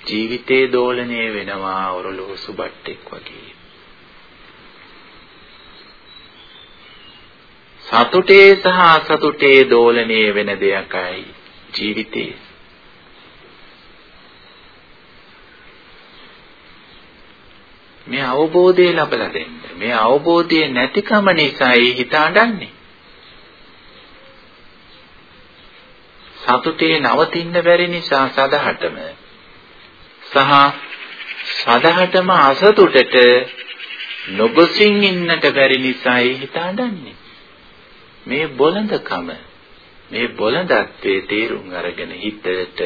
ජීවිතේ දෝලණය වෙනවා ඔරලෝසු බට්ටෙක් වගේ. සතුටේ සහ අසතුටේ දෝලණය වෙන දෙයක්යි ජීවිතේ. මේ අවබෝධය ලබලා දෙන්න. මේ අවබෝධය නැතිකම නිසායි හිත අඬන්නේ. සතුටේ නවතින්න බැරි නිසා සදහටම සහ සදහටම අසතුටට නොගොසින් ඉන්නට බැරි නිසායි හිත අඬන්නේ. මේ බොළඳකම මේ බොළඳත්වයේ තේරුම් අරගෙන හිතට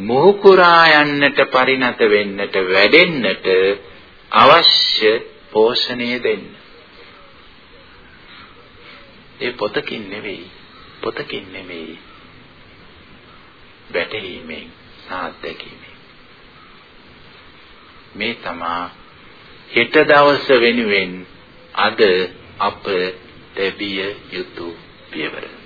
මොහුකුරා යන්නට පරිණත වෙන්නට වැඩෙන්නට අවශ්‍ය පෝෂණය දෙන්න. ඒ පොතකින් නෙවෙයි පොතකින් නෙවෙයි වැටහීමෙන් සාත්‍යකීමෙන් මේ තමා හෙට දවස වෙනුවෙන් අද අප ලැබිය යුතු පියවර.